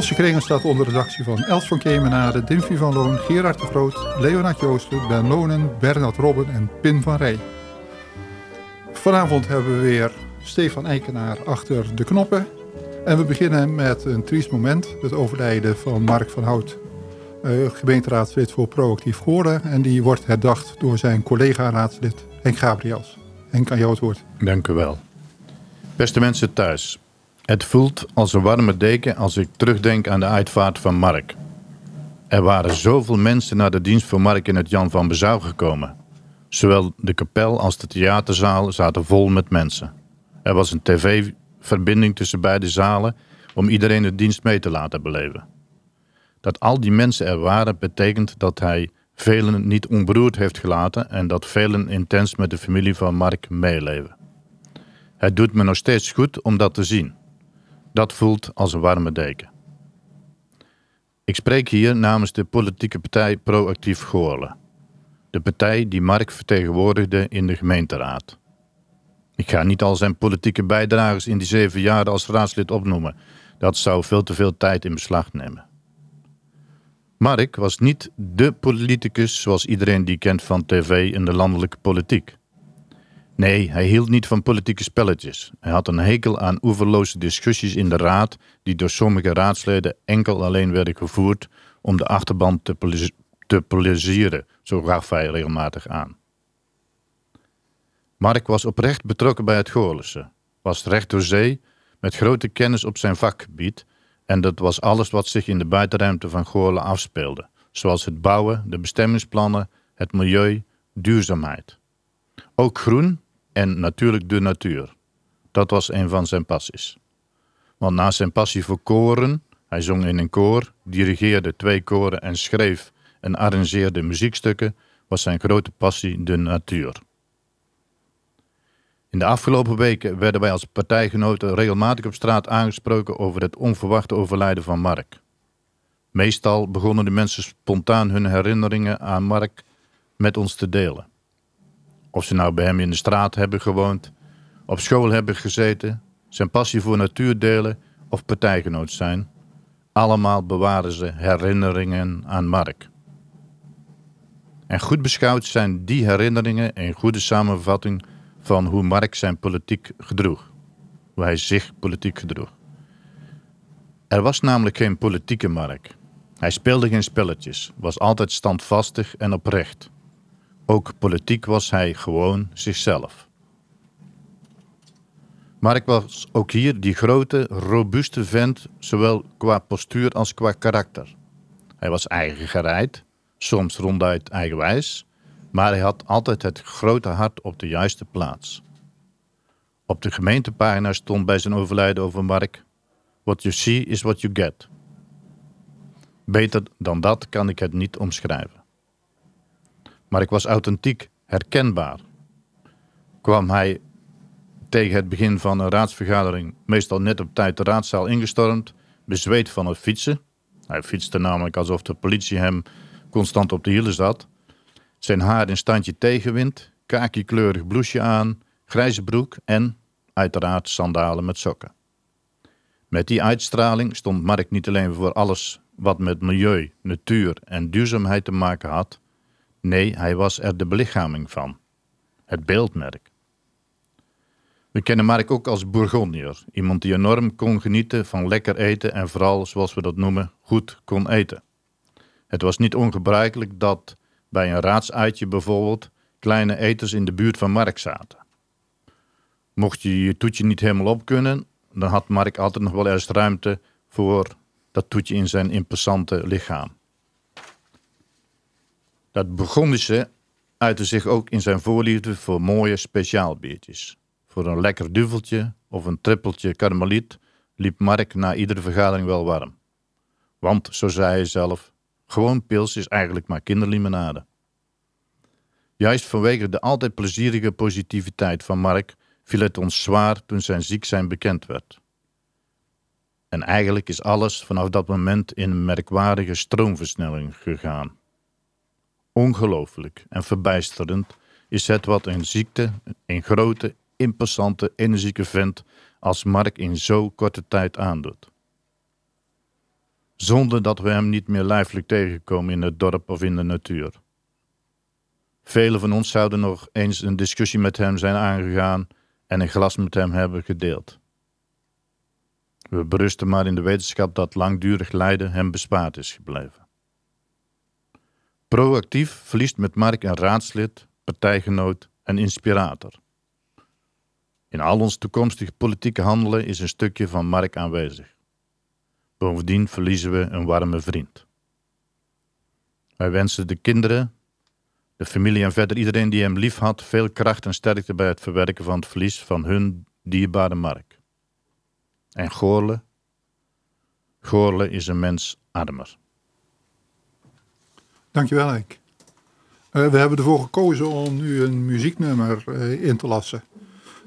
Golse Kringen staat onder de redactie van Els van Kemenade, Dimfie van Loon, Gerard de Groot, Leonard Joosten, Ben Lonen, Bernard Robben en Pin van Rij. Vanavond hebben we weer Stefan Eikenaar achter de knoppen. En we beginnen met een triest moment, het overlijden van Mark van Hout. Uh, gemeenteraadslid voor Proactief Goorden. En die wordt herdacht door zijn collega-raadslid Henk Gabriels. Henk, aan jou het woord. Dank u wel. Beste mensen thuis. Het voelt als een warme deken als ik terugdenk aan de uitvaart van Mark. Er waren zoveel mensen naar de dienst voor Mark in het Jan van Bezouw gekomen. Zowel de kapel als de theaterzaal zaten vol met mensen. Er was een tv-verbinding tussen beide zalen om iedereen de dienst mee te laten beleven. Dat al die mensen er waren betekent dat hij velen niet onberoerd heeft gelaten en dat velen intens met de familie van Mark meeleven. Het doet me nog steeds goed om dat te zien. Dat voelt als een warme deken. Ik spreek hier namens de politieke partij Proactief Goorlen. De partij die Mark vertegenwoordigde in de gemeenteraad. Ik ga niet al zijn politieke bijdragers in die zeven jaar als raadslid opnoemen. Dat zou veel te veel tijd in beslag nemen. Mark was niet de politicus zoals iedereen die kent van tv in de landelijke politiek. Nee, hij hield niet van politieke spelletjes. Hij had een hekel aan oeverloze discussies in de raad die door sommige raadsleden enkel alleen werden gevoerd om de achterban te, te plezieren, zo gaf hij regelmatig aan. Mark was oprecht betrokken bij het Goorlense, was recht door zee, met grote kennis op zijn vakgebied en dat was alles wat zich in de buitenruimte van Goorlen afspeelde, zoals het bouwen, de bestemmingsplannen, het milieu, duurzaamheid. Ook groen en natuurlijk de natuur. Dat was een van zijn passies. Want naast zijn passie voor koren, hij zong in een koor, dirigeerde twee koren en schreef en arrangeerde muziekstukken, was zijn grote passie de natuur. In de afgelopen weken werden wij als partijgenoten regelmatig op straat aangesproken over het onverwachte overlijden van Mark. Meestal begonnen de mensen spontaan hun herinneringen aan Mark met ons te delen. Of ze nou bij hem in de straat hebben gewoond, op school hebben gezeten, zijn passie voor natuur delen of partijgenoot zijn, allemaal bewaren ze herinneringen aan Mark. En goed beschouwd zijn die herinneringen een goede samenvatting van hoe Mark zijn politiek gedroeg. Hoe hij zich politiek gedroeg. Er was namelijk geen politieke Mark. Hij speelde geen spelletjes, was altijd standvastig en oprecht. Ook politiek was hij gewoon zichzelf. Mark was ook hier die grote, robuuste vent, zowel qua postuur als qua karakter. Hij was eigen gereid, soms ronduit eigenwijs, maar hij had altijd het grote hart op de juiste plaats. Op de gemeentepagina stond bij zijn overlijden over Mark: What you see is what you get. Beter dan dat kan ik het niet omschrijven. Mark was authentiek, herkenbaar. Kwam hij tegen het begin van een raadsvergadering meestal net op tijd de raadzaal ingestormd, bezweet van het fietsen. Hij fietste namelijk alsof de politie hem constant op de hielen zat zijn haar in standje tegenwind, kakikleurig blouseje aan, grijze broek en, uiteraard, sandalen met sokken. Met die uitstraling stond Mark niet alleen voor alles wat met milieu, natuur en duurzaamheid te maken had. Nee, hij was er de belichaming van. Het beeldmerk. We kennen Mark ook als Bourgondier, iemand die enorm kon genieten van lekker eten en vooral, zoals we dat noemen, goed kon eten. Het was niet ongebruikelijk dat bij een raadsuitje bijvoorbeeld kleine eters in de buurt van Mark zaten. Mocht je je toetje niet helemaal op kunnen, dan had Mark altijd nog wel eens ruimte voor dat toetje in zijn imposante lichaam. Dat Burgondische uitte zich ook in zijn voorliefde voor mooie speciaalbiertjes. Voor een lekker duveltje of een trippeltje karmeliet liep Mark na iedere vergadering wel warm. Want, zo zei hij zelf, gewoon pils is eigenlijk maar kinderlimonade. Juist vanwege de altijd plezierige positiviteit van Mark viel het ons zwaar toen zijn ziek zijn bekend werd. En eigenlijk is alles vanaf dat moment in een merkwaardige stroomversnelling gegaan. Ongelooflijk en verbijsterend is het wat een ziekte, een grote, impassante, energieke vent als Mark in zo korte tijd aandoet. Zonder dat we hem niet meer lijfelijk tegenkomen in het dorp of in de natuur. Velen van ons zouden nog eens een discussie met hem zijn aangegaan en een glas met hem hebben gedeeld. We berusten maar in de wetenschap dat langdurig lijden hem bespaard is gebleven. Proactief verliest met Mark een raadslid, partijgenoot en inspirator. In al ons toekomstig politieke handelen is een stukje van Mark aanwezig. Bovendien verliezen we een warme vriend. Wij wensen de kinderen, de familie en verder iedereen die hem lief had veel kracht en sterkte bij het verwerken van het verlies van hun dierbare Mark. En Goorle, Goorle is een mens armer. Dankjewel, Henk. Uh, we hebben ervoor gekozen om nu een muzieknummer uh, in te lassen.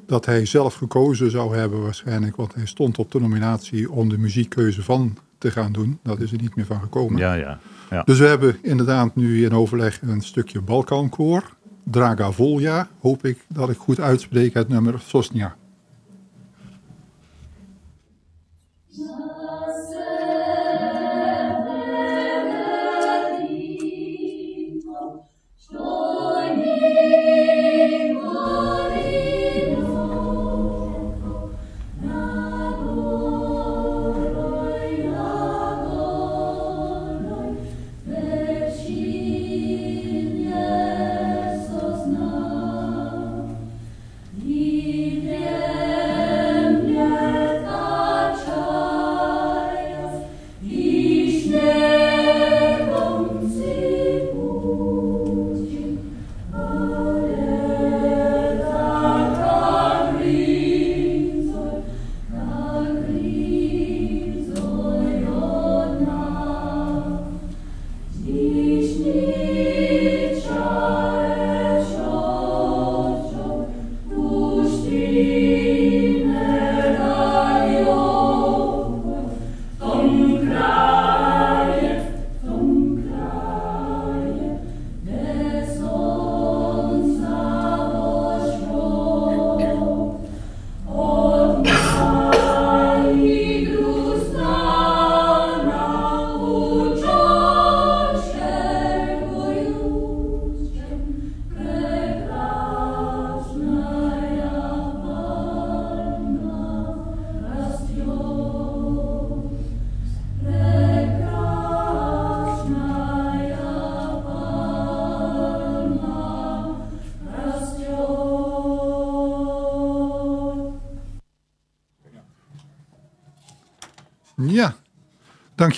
Dat hij zelf gekozen zou hebben waarschijnlijk, want hij stond op de nominatie om de muziekkeuze van te gaan doen. Dat is er niet meer van gekomen. Ja, ja. ja. Dus we hebben inderdaad nu in overleg een stukje Balkankoor. Draga Volja, hoop ik dat ik goed uitspreek, het nummer Sosnia.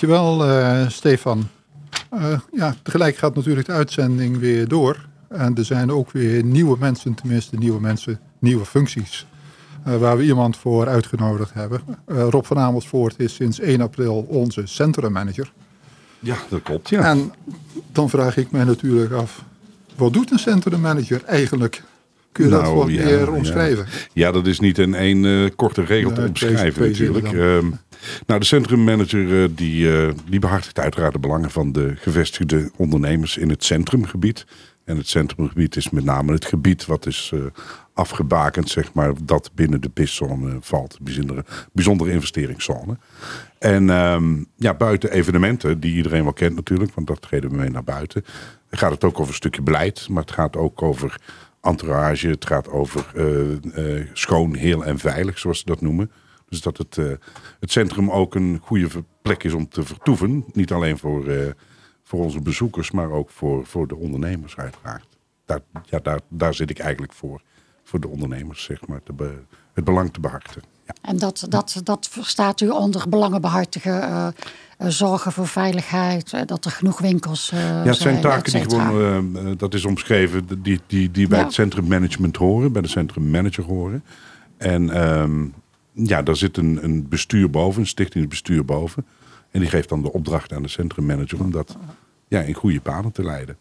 Dankjewel uh, Stefan. Uh, ja, tegelijk gaat natuurlijk de uitzending weer door. En er zijn ook weer nieuwe mensen, tenminste nieuwe mensen, nieuwe functies. Uh, waar we iemand voor uitgenodigd hebben. Rob van Amersfoort is sinds 1 april onze centrummanager. Ja, dat klopt, ja. En dan vraag ik mij natuurlijk af, wat doet een centrummanager eigenlijk? Kun je nou, dat wat meer omschrijven? Ja. ja. dat is niet in één korte regel te omschrijven natuurlijk. Nou, de centrummanager uh, die, uh, die behartigt uiteraard de belangen van de gevestigde ondernemers in het centrumgebied. En het centrumgebied is met name het gebied wat is afgebakend, zeg maar, dat binnen de PIS-zone valt. Bijzondere, bijzondere investeringszone. En um, ja, buiten evenementen, die iedereen wel kent natuurlijk, want dat treden we mee naar buiten, gaat het ook over een stukje beleid, maar het gaat ook over entourage, het gaat over schoon, heel en veilig, zoals ze dat noemen. Dus dat het, uh, het centrum ook een goede plek is om te vertoeven. Niet alleen voor, voor onze bezoekers, maar ook voor, voor de ondernemers uiteraard. Daar, ja, daar, daar zit ik eigenlijk voor. Voor de ondernemers, zeg maar. Het belang te behartigen. Ja. En dat, dat, dat verstaat u onder belangen behartigen... Uh, zorgen voor veiligheid, dat er genoeg winkels uh, Ja, het zijn taken die gewoon, uh, dat is omschreven, die, die, die bij ja. het centrummanagement horen, bij de centrummanager horen. En um, ja, daar zit een, een bestuur boven, een stichtingsbestuur boven. En die geeft dan de opdracht aan de centrummanager om dat ja, in goede paden te leiden.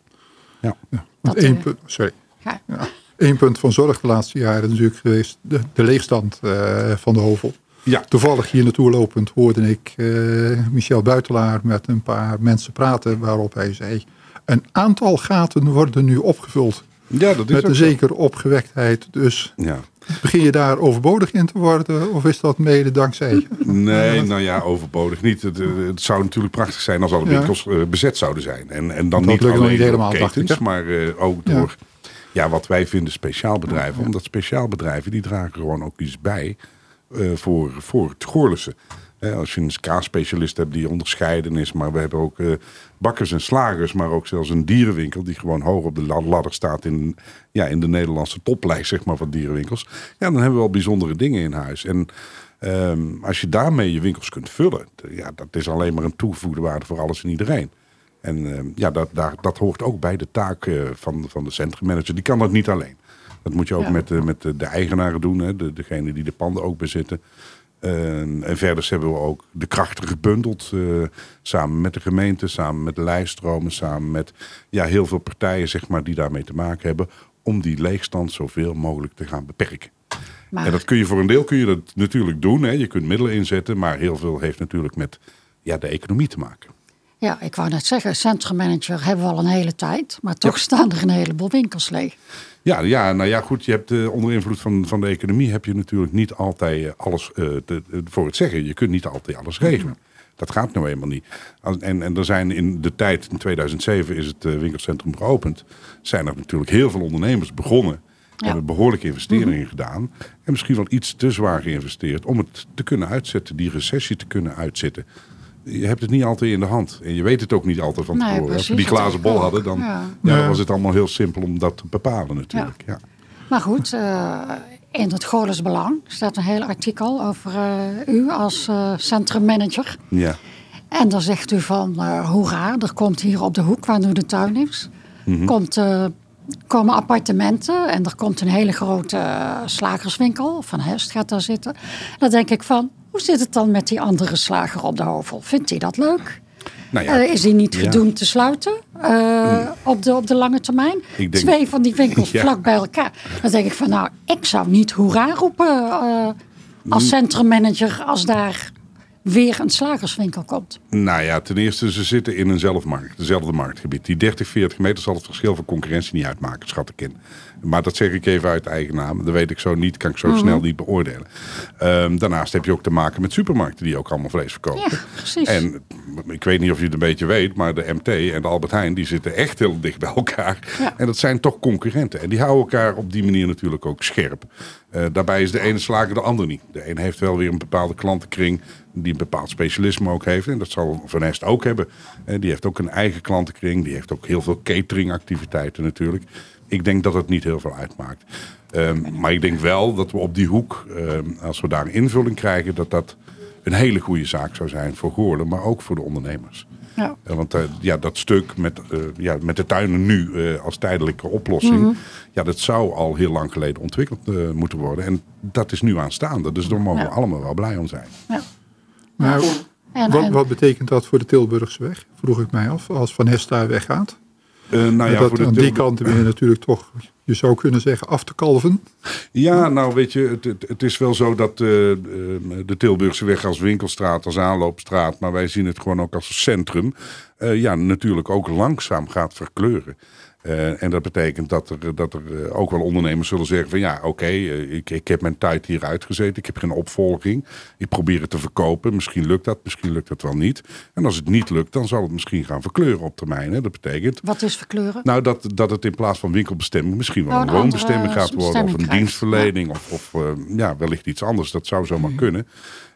Ja. ja Eén punt, sorry. Ja. Eén punt van zorg de laatste jaren natuurlijk geweest de, de leegstand uh, van de hovel. Ja. Toevallig hier naartoe lopend hoorde ik uh, Michel Buitelaar met een paar mensen praten waarop hij zei... een aantal gaten worden nu opgevuld. Ja, dat is met een zekere opgewektheid. Dus ja. Begin je daar overbodig in te worden of is dat mede dankzij Nee, nou ja, overbodig niet. Het, het zou natuurlijk prachtig zijn als alle winkels uh, bezet zouden zijn. En, en dan niet alleen niet helemaal, ketens, ik, maar uh, ook door ja. wat wij vinden speciaalbedrijven. Omdat speciaalbedrijven die dragen gewoon ook iets bij uh, voor, voor het Goorlense. Als je een kaasspecialist hebt die onderscheiden is. Maar we hebben ook uh, bakkers en slagers. Maar ook zelfs een dierenwinkel die gewoon hoog op de ladder staat. In, ja, in de Nederlandse toplijst zeg maar, van dierenwinkels. Ja, dan hebben we wel bijzondere dingen in huis. En um, als je daarmee je winkels kunt vullen. Ja, dat is alleen maar een toegevoegde waarde voor alles en iedereen. En uh, ja, dat, daar, dat hoort ook bij de taak uh, van, van de centrummanager. Die kan dat niet alleen. Dat moet je ook ja. met, uh, met de, eigenaren doen. Hè, de, degene die de panden ook bezitten. En, en verder hebben we ook de krachten gebundeld. Samen met de gemeente, samen met de lijststromen, samen met ja, heel veel partijen zeg maar, die daarmee te maken hebben. Om die leegstand zoveel mogelijk te gaan beperken. Maar... En dat kun je voor een deel kun je dat natuurlijk doen. Hè. Je kunt middelen inzetten, maar heel veel heeft natuurlijk met ja, de economie te maken. Ja, ik wou net zeggen, centrummanager hebben we al een hele tijd. Maar toch ja. staan er een heleboel winkels leeg. Ja, ja, nou ja, goed. Je hebt uh, onder invloed van, van de economie heb je natuurlijk niet altijd alles uh, te, voor het zeggen. Je kunt niet altijd alles regelen. Dat gaat nou eenmaal niet. En, en er zijn in de tijd, in 2007 is het winkelcentrum geopend. Zijn er natuurlijk heel veel ondernemers begonnen. Ja. Hebben behoorlijke investeringen mm -hmm. gedaan. En misschien wel iets te zwaar geïnvesteerd om het te kunnen uitzetten. Die recessie te kunnen uitzitten je hebt het niet altijd in de hand. En je weet het ook niet altijd van tevoren. Nee, Als we die glazen bol hadden, dan, ja. Ja, dan was het allemaal heel simpel om dat te bepalen natuurlijk. Ja. Maar goed, uh, in het Goorles Belang staat een heel artikel over uh, u als uh, centrummanager. Ja. En dan zegt u van, hoera, er komt hier op de hoek waar nu de tuin is... Mm -hmm. komt, komen appartementen en er komt een hele grote slagerswinkel. Van Hest gaat daar zitten. Dan denk ik van, hoe zit het dan met die andere slager op de Hovel? Vindt hij dat leuk? Nou ja, uh, is hij niet gedoemd ja. te sluiten uh, op, de, op de lange termijn? Denk, Twee van die winkels ja. vlak bij elkaar. Dan denk ik van nou, ik zou niet hoera roepen uh, als centrummanager als daar weer een slagerswinkel komt? Nou ja, ten eerste, ze zitten in eenzelfde markt, dezelfde marktgebied. Die 30, 40 meter zal het verschil van concurrentie niet uitmaken, schat ik in. Maar dat zeg ik even uit eigen naam. Dat weet ik zo niet, kan ik zo mm -hmm. snel niet beoordelen. Um, daarnaast heb je ook te maken met supermarkten die ook allemaal vlees verkopen. Ja, precies. En ik weet niet of je het een beetje weet, maar de MT en de Albert Heijn die zitten echt heel dicht bij elkaar. Ja. En dat zijn toch concurrenten. En die houden elkaar op die manier natuurlijk ook scherp. Uh, daarbij is de ene slager de ander niet. De een heeft wel weer een bepaalde klantenkring die een bepaald specialisme ook heeft. En dat zal Van Est ook hebben. Uh, die heeft ook een eigen klantenkring. Die heeft ook heel veel cateringactiviteiten natuurlijk. Ik denk dat het niet heel veel uitmaakt. Um, maar ik denk wel dat we op die hoek, um, als we daar een invulling krijgen, dat dat een hele goede zaak zou zijn voor Goorlen, maar ook voor de ondernemers. Ja. Want uh, ja, dat stuk met, uh, ja, met de tuinen nu als tijdelijke oplossing, mm -hmm. ja, dat zou al heel lang geleden ontwikkeld moeten worden. En dat is nu aanstaande, dus daar mogen ja. we allemaal wel blij om zijn. Ja. Maar en, wat, wat, betekent dat voor de Tilburgse weg? Vroeg ik mij af, als Van Hesta weggaat. Uh, nou ja, dat, voor de aan die kant ben je natuurlijk toch, je zou kunnen zeggen, af te kalven. Ja, nou weet je, het, het, het is wel zo dat uh, de Tilburgse weg als winkelstraat, als aanloopstraat, maar wij zien het gewoon ook als centrum, uh, ja, natuurlijk ook langzaam gaat verkleuren. Uh, en dat betekent dat er, dat er uh, ook wel ondernemers zullen zeggen van ja, oké, okay, uh, ik, ik heb mijn tijd hier uitgezeten. Ik heb geen opvolging. Ik probeer het te verkopen. Misschien lukt dat, misschien lukt het wel niet. En als het niet lukt, dan zal het misschien gaan verkleuren op termijn. Hè. Dat betekent... Wat is verkleuren? Nou, dat, dat het in plaats van winkelbestemming misschien wel oh, een, een woonbestemming gaat worden. Of een dienstverlening. Ja. Of, of ja, wellicht iets anders. Dat zou zomaar mm. kunnen.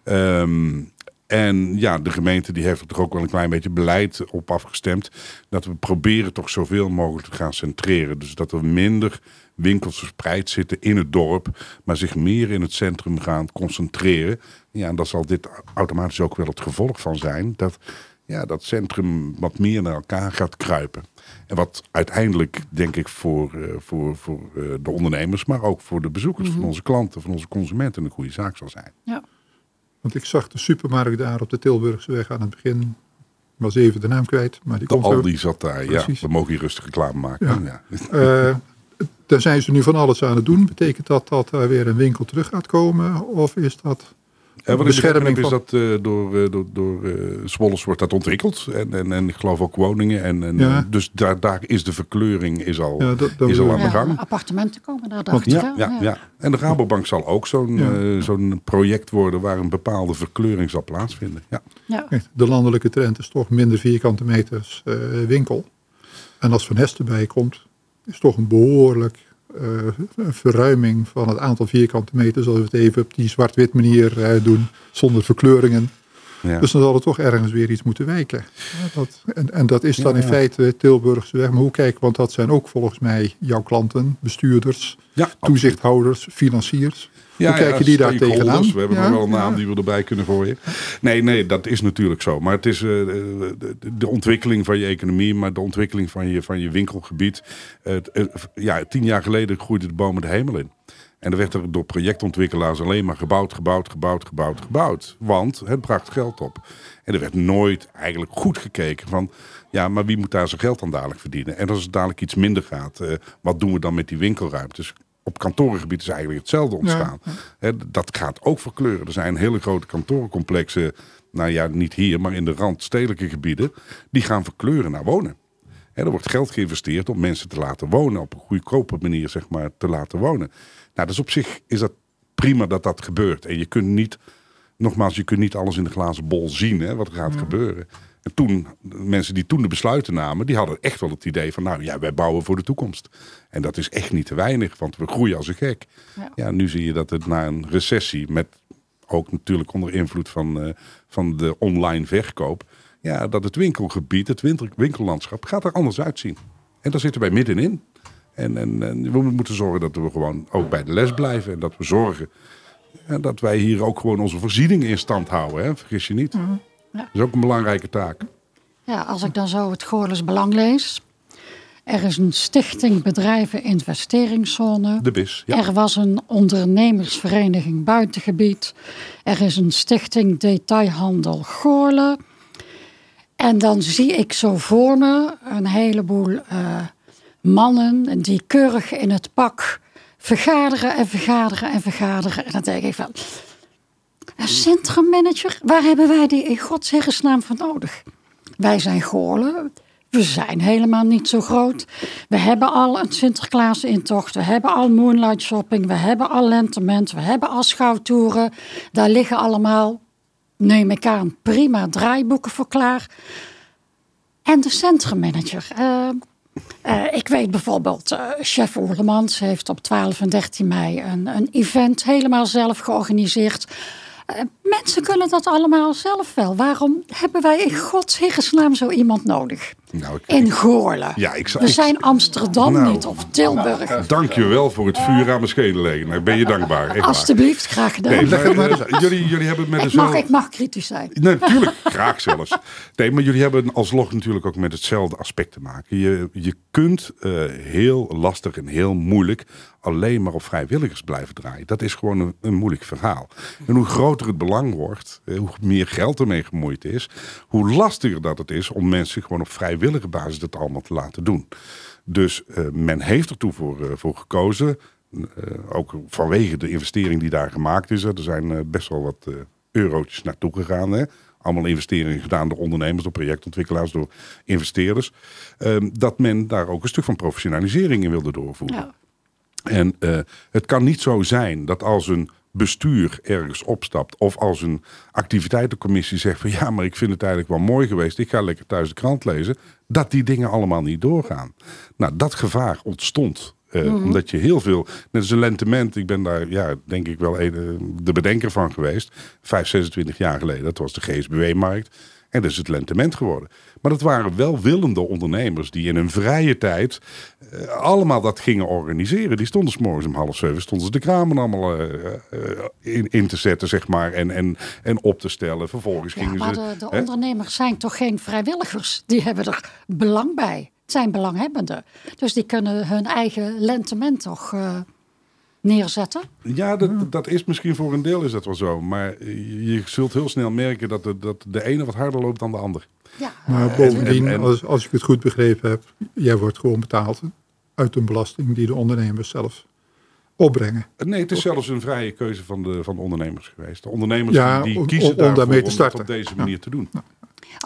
Um, en ja, de gemeente die heeft er toch ook wel een klein beetje beleid op afgestemd. Dat we proberen toch zoveel mogelijk te gaan centreren. Dus dat er minder winkels verspreid zitten in het dorp. Maar zich meer in het centrum gaan concentreren. Ja, en daar zal dit automatisch ook wel het gevolg van zijn. Dat ja, dat centrum wat meer naar elkaar gaat kruipen. En wat uiteindelijk, denk ik, voor, uh, voor, voor uh, de ondernemers, maar ook voor de bezoekers, mm -hmm. van onze klanten, van onze consumenten, een goede zaak zal zijn. Ja. Want ik zag de supermarkt daar op de Tilburgseweg aan het begin. Ik was even de naam kwijt. Maar die de komt Aldi zo... zat daar, Precies. ja. We mogen hier rustig reclame maken. Ja. ja. Uh, daar zijn ze nu van alles aan het doen. Betekent dat dat er weer een winkel terug gaat komen? Of is dat Uh, wat bescherming is dat uh, door, uh, door, door Swolles wordt dat ontwikkeld. En, en, en ik geloof ook woningen. En, en, ja. Dus daar, daar is de verkleuring is al, ja, dat, dat is al aan de gang. appartementen komen daar dacht ja, ja, ja, En de Rabobank zal ook zo'n zo'n project worden waar een bepaalde verkleuring zal plaatsvinden. Ja. Ja. De landelijke trend is toch minder vierkante meters winkel. En als Van Hest erbij komt, is toch een behoorlijk een verruiming van het aantal vierkante meters, als we het even op die zwart-wit manier uh, doen, zonder verkleuringen. Ja. Dus dan zal er toch ergens weer iets moeten wijken. dat, en, en, dat is dan in feite Tilburgse weg. Maar hoe kijken, want dat zijn ook volgens mij jouw klanten, bestuurders, toezichthouders, financiers. Ja, Hoe kijken die daar tegenaan? We hebben nog wel een naam die we erbij kunnen gooien. Nee, nee, dat is natuurlijk zo. Maar het is uh, de, de, ontwikkeling van je economie, maar de ontwikkeling van je, van je winkelgebied. Uh, ja, tien jaar geleden groeide de bomen de hemel in. En er werd er door projectontwikkelaars alleen maar gebouwd, gebouwd, gebouwd, gebouwd, gebouwd. Want het bracht geld op. En er werd nooit eigenlijk goed gekeken van... ja, maar wie moet daar zijn geld aan dadelijk verdienen? En als het dadelijk iets minder gaat, uh, wat doen we dan met die winkelruimtes? Op kantorengebied is eigenlijk hetzelfde ontstaan. dat gaat ook verkleuren. Er zijn hele grote kantorencomplexen, nou ja, niet hier, maar in de randstedelijke gebieden, die gaan verkleuren naar wonen. er wordt geld geïnvesteerd om mensen te laten wonen, op een goedkope manier zeg maar, te laten wonen. Nou, dus op zich is dat prima dat dat gebeurt. En je kunt niet, nogmaals, je kunt niet alles in de glazen bol zien, hè, wat er gaat gebeuren. En toen, mensen die toen de besluiten namen, die hadden echt wel het idee van, nou ja, wij bouwen voor de toekomst. En dat is echt niet te weinig, want we groeien als een gek. Ja, nu zie je dat het na een recessie, met ook natuurlijk onder invloed van, uh, van de online verkoop, ja, dat het winkelgebied, het winkellandschap, gaat er anders uitzien. En daar zitten wij middenin. En, en, en we moeten zorgen dat we gewoon ook bij de les blijven. En dat we zorgen en dat wij hier ook gewoon onze voorzieningen in stand houden. Hè? Vergis je niet. Mhm. Ja. Dat is ook een belangrijke taak. Ja, als ik dan zo het Goorles Belang lees. Er is een stichting Bedrijven Investeringszone. De BIS, ja. Er was een ondernemersvereniging Buitengebied. Er is een stichting Detailhandel Goorle. En dan zie ik zo voor me een heleboel uh, mannen die keurig in het pak vergaderen en vergaderen en vergaderen. En dan denk ik van, een centrummanager, waar hebben wij die in Gods naam voor nodig? Wij zijn Goorlen. We zijn helemaal niet zo groot. We hebben al een Sinterklaas-intocht. We hebben al Moonlight Shopping. We hebben al Lentement. We hebben al schouwtoeren. Daar liggen allemaal, neem ik aan, prima draaiboeken voor klaar. En de centrummanager. Uh, ik weet bijvoorbeeld, uh, chef Oerlemans heeft op 12 en 13 mei een, een event helemaal zelf georganiseerd eh, mensen kunnen dat allemaal zelf wel. Waarom hebben wij in Gods naam zo iemand nodig? Nou, in Goorlen. Ja, ik, We zijn Amsterdam nou, niet of Tilburg. Nou, dank je wel voor het vuur aan mijn schedel leggen. Ik ben je dankbaar. Alsjeblieft, graag gedaan. Nee, maar, jullie, jullie hebben met ik mag, ik mag kritisch zijn. Nee, natuurlijk, graag zelfs. Nee, maar jullie hebben alsnog natuurlijk ook met hetzelfde aspect te maken. Je, je kunt uh, heel lastig en heel moeilijk alleen maar op vrijwilligers blijven draaien. Dat is gewoon een, een moeilijk verhaal. En hoe groter het belang wordt, eh, hoe meer geld ermee gemoeid is, hoe lastiger dat het is om mensen gewoon op vrijwillige basis het allemaal te laten doen. Dus uh, men heeft ertoe voor, uh, voor gekozen. Uh, ook vanwege de investering die daar gemaakt is. Er zijn best wel wat eurotjes naartoe gegaan. Hè? Allemaal investeringen gedaan door ondernemers, door projectontwikkelaars, door investeerders. Ehm, dat men daar ook een stuk van professionalisering in wilde doorvoeren. Ja. En het kan niet zo zijn dat als een bestuur ergens opstapt of als een activiteitencommissie zegt van ja, maar ik vind het eigenlijk wel mooi geweest, ik ga lekker thuis de krant lezen, dat die dingen allemaal niet doorgaan. Nou, dat gevaar ontstond. Uh, Omdat je heel veel, net als een lentement, ik ben daar ja, denk ik wel een, de bedenker van geweest, 5, 26 jaar geleden, dat was de GSBW-markt. En dat is het lentement geworden. Maar dat waren wel willende ondernemers die in hun vrije tijd uh, allemaal dat gingen organiseren. Die stonden s morgens om half zeven, stonden ze de kramen allemaal uh, in, in, te zetten, zeg maar, en, en, en op te stellen. Vervolgens ja, gingen maar ze. De, de ondernemers zijn toch geen vrijwilligers? Die hebben er belang bij. Het zijn belanghebbenden. Dus die kunnen hun eigen lentement toch neerzetten. Ja, dat, dat is misschien voor een deel is dat wel zo. Maar je zult heel snel merken dat de, dat de ene wat harder loopt dan de ander. Ja. Maar bovendien, als, als ik het goed begrepen heb, jij wordt gewoon betaald uit een belasting die de ondernemers zelf opbrengen. Nee, het is zelfs een vrije keuze van de, van de ondernemers geweest. De ondernemers ja, die, kiezen om, om daarmee te starten. om het op deze manier te doen.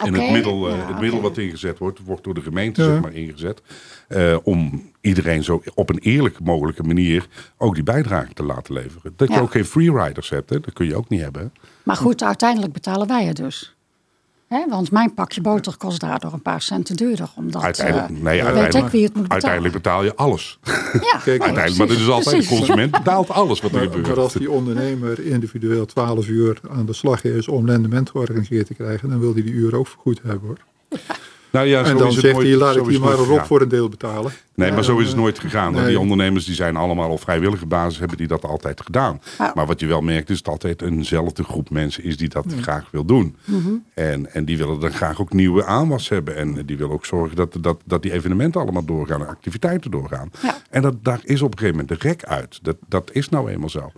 En het middel, uh, het middel wat ingezet wordt, wordt door de gemeente zeg maar, ingezet. Uh, om iedereen zo op een eerlijke mogelijke manier ook die bijdrage te laten leveren. Dat je ook geen freeriders hebt, hè? dat kun je ook niet hebben. Maar goed, uiteindelijk betalen wij het dus want mijn pakje boter kost daardoor een paar centen duurder. Omdat, uiteindelijk, uh, nee, uiteindelijk, wie het moet uiteindelijk betaal je alles. Ja, Kijk, uiteindelijk, maar dit is altijd de consument betaalt alles wat er maar, gebeurt. Maar als die ondernemer individueel 12 uur aan de slag is om rendement georganiseerd te krijgen, dan wil hij die uur ook vergoed hebben hoor. Nou ja, en dan zegt hij, laat ik die maar erop voor een deel betalen. Nee, maar zo is het nooit gegaan. Die ondernemers die zijn allemaal op vrijwillige basis, hebben die dat altijd gedaan. Maar wat je wel merkt is dat altijd eenzelfde groep mensen is die dat graag wil doen. Mhm. en, en die willen dan graag ook nieuwe aanwas hebben. En die willen ook zorgen dat, dat, dat die evenementen allemaal doorgaan en activiteiten doorgaan. En dat, daar is op een gegeven moment de rek uit. Dat, dat is nou eenmaal zo.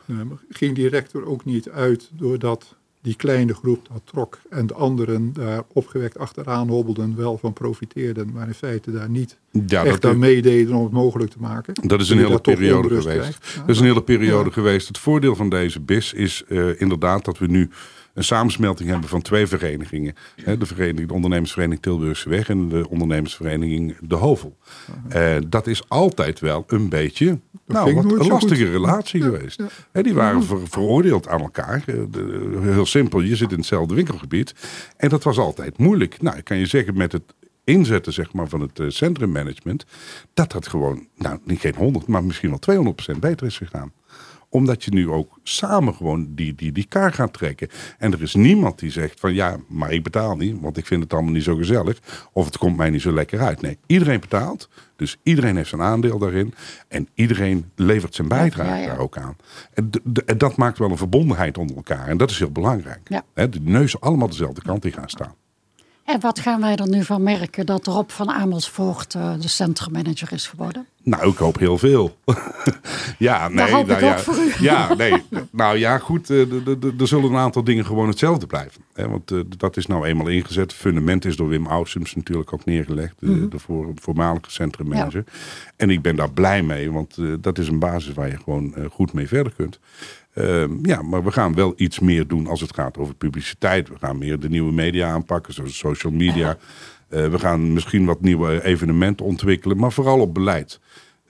ging die rector ook niet uit doordat die kleine groep dat trok en de anderen daar opgewekt achteraan hobbelden, wel van profiteerden, maar in feite daar niet ja, echt aan meededen om het mogelijk te maken. Dat is een hele periode geweest. Dat is een hele periode geweest. Het voordeel van deze BIS is uh, inderdaad dat we nu een samensmelting hebben van twee verenigingen. de, vereniging, de ondernemersvereniging Tilburgse Weg en de ondernemersvereniging De Hovel. Uh, dat is altijd wel een beetje nou, wat een lastige relatie geweest. die waren veroordeeld aan elkaar. Eh, heel simpel, je zit in hetzelfde winkelgebied. En dat was altijd moeilijk. Nou, ik kan je zeggen, met het inzetten zeg maar, van het uh, centrummanagement... dat dat gewoon, nou, niet geen 100, maar misschien wel 200% beter is gegaan omdat je nu ook samen gewoon die, die, die kaart gaat trekken. En er is niemand die zegt van ja, maar ik betaal niet, want ik vind het allemaal niet zo gezellig. Of het komt mij niet zo lekker uit. Nee, iedereen betaalt. Dus iedereen heeft zijn aandeel daarin. En iedereen levert zijn bijdrage daar ook aan. En, dat maakt wel een verbondenheid onder elkaar. En dat is heel belangrijk. Ja. de neuzen allemaal dezelfde kant in gaan staan. En wat gaan wij er nu van merken dat Rob van Amersfoort uh, de centrummanager is geworden? Nou, ik hoop heel veel. ja, nee. hoop nou, ik ja, ook voor u. ja, nee. Nou ja, goed. Uh, er zullen een aantal dingen gewoon hetzelfde blijven. Hè, want uh, dat is nou eenmaal ingezet. Het fundament is door Wim Ausums natuurlijk ook neergelegd. Mm -hmm. De voor, voormalige centrummanager. Ja. En ik ben daar blij mee. Want dat is een basis waar je gewoon goed mee verder kunt. Uh, ja, maar we gaan wel iets meer doen als het gaat over publiciteit. We gaan meer de nieuwe media aanpakken, zoals social media. Uh, we gaan misschien wat nieuwe evenementen ontwikkelen, maar vooral op beleid.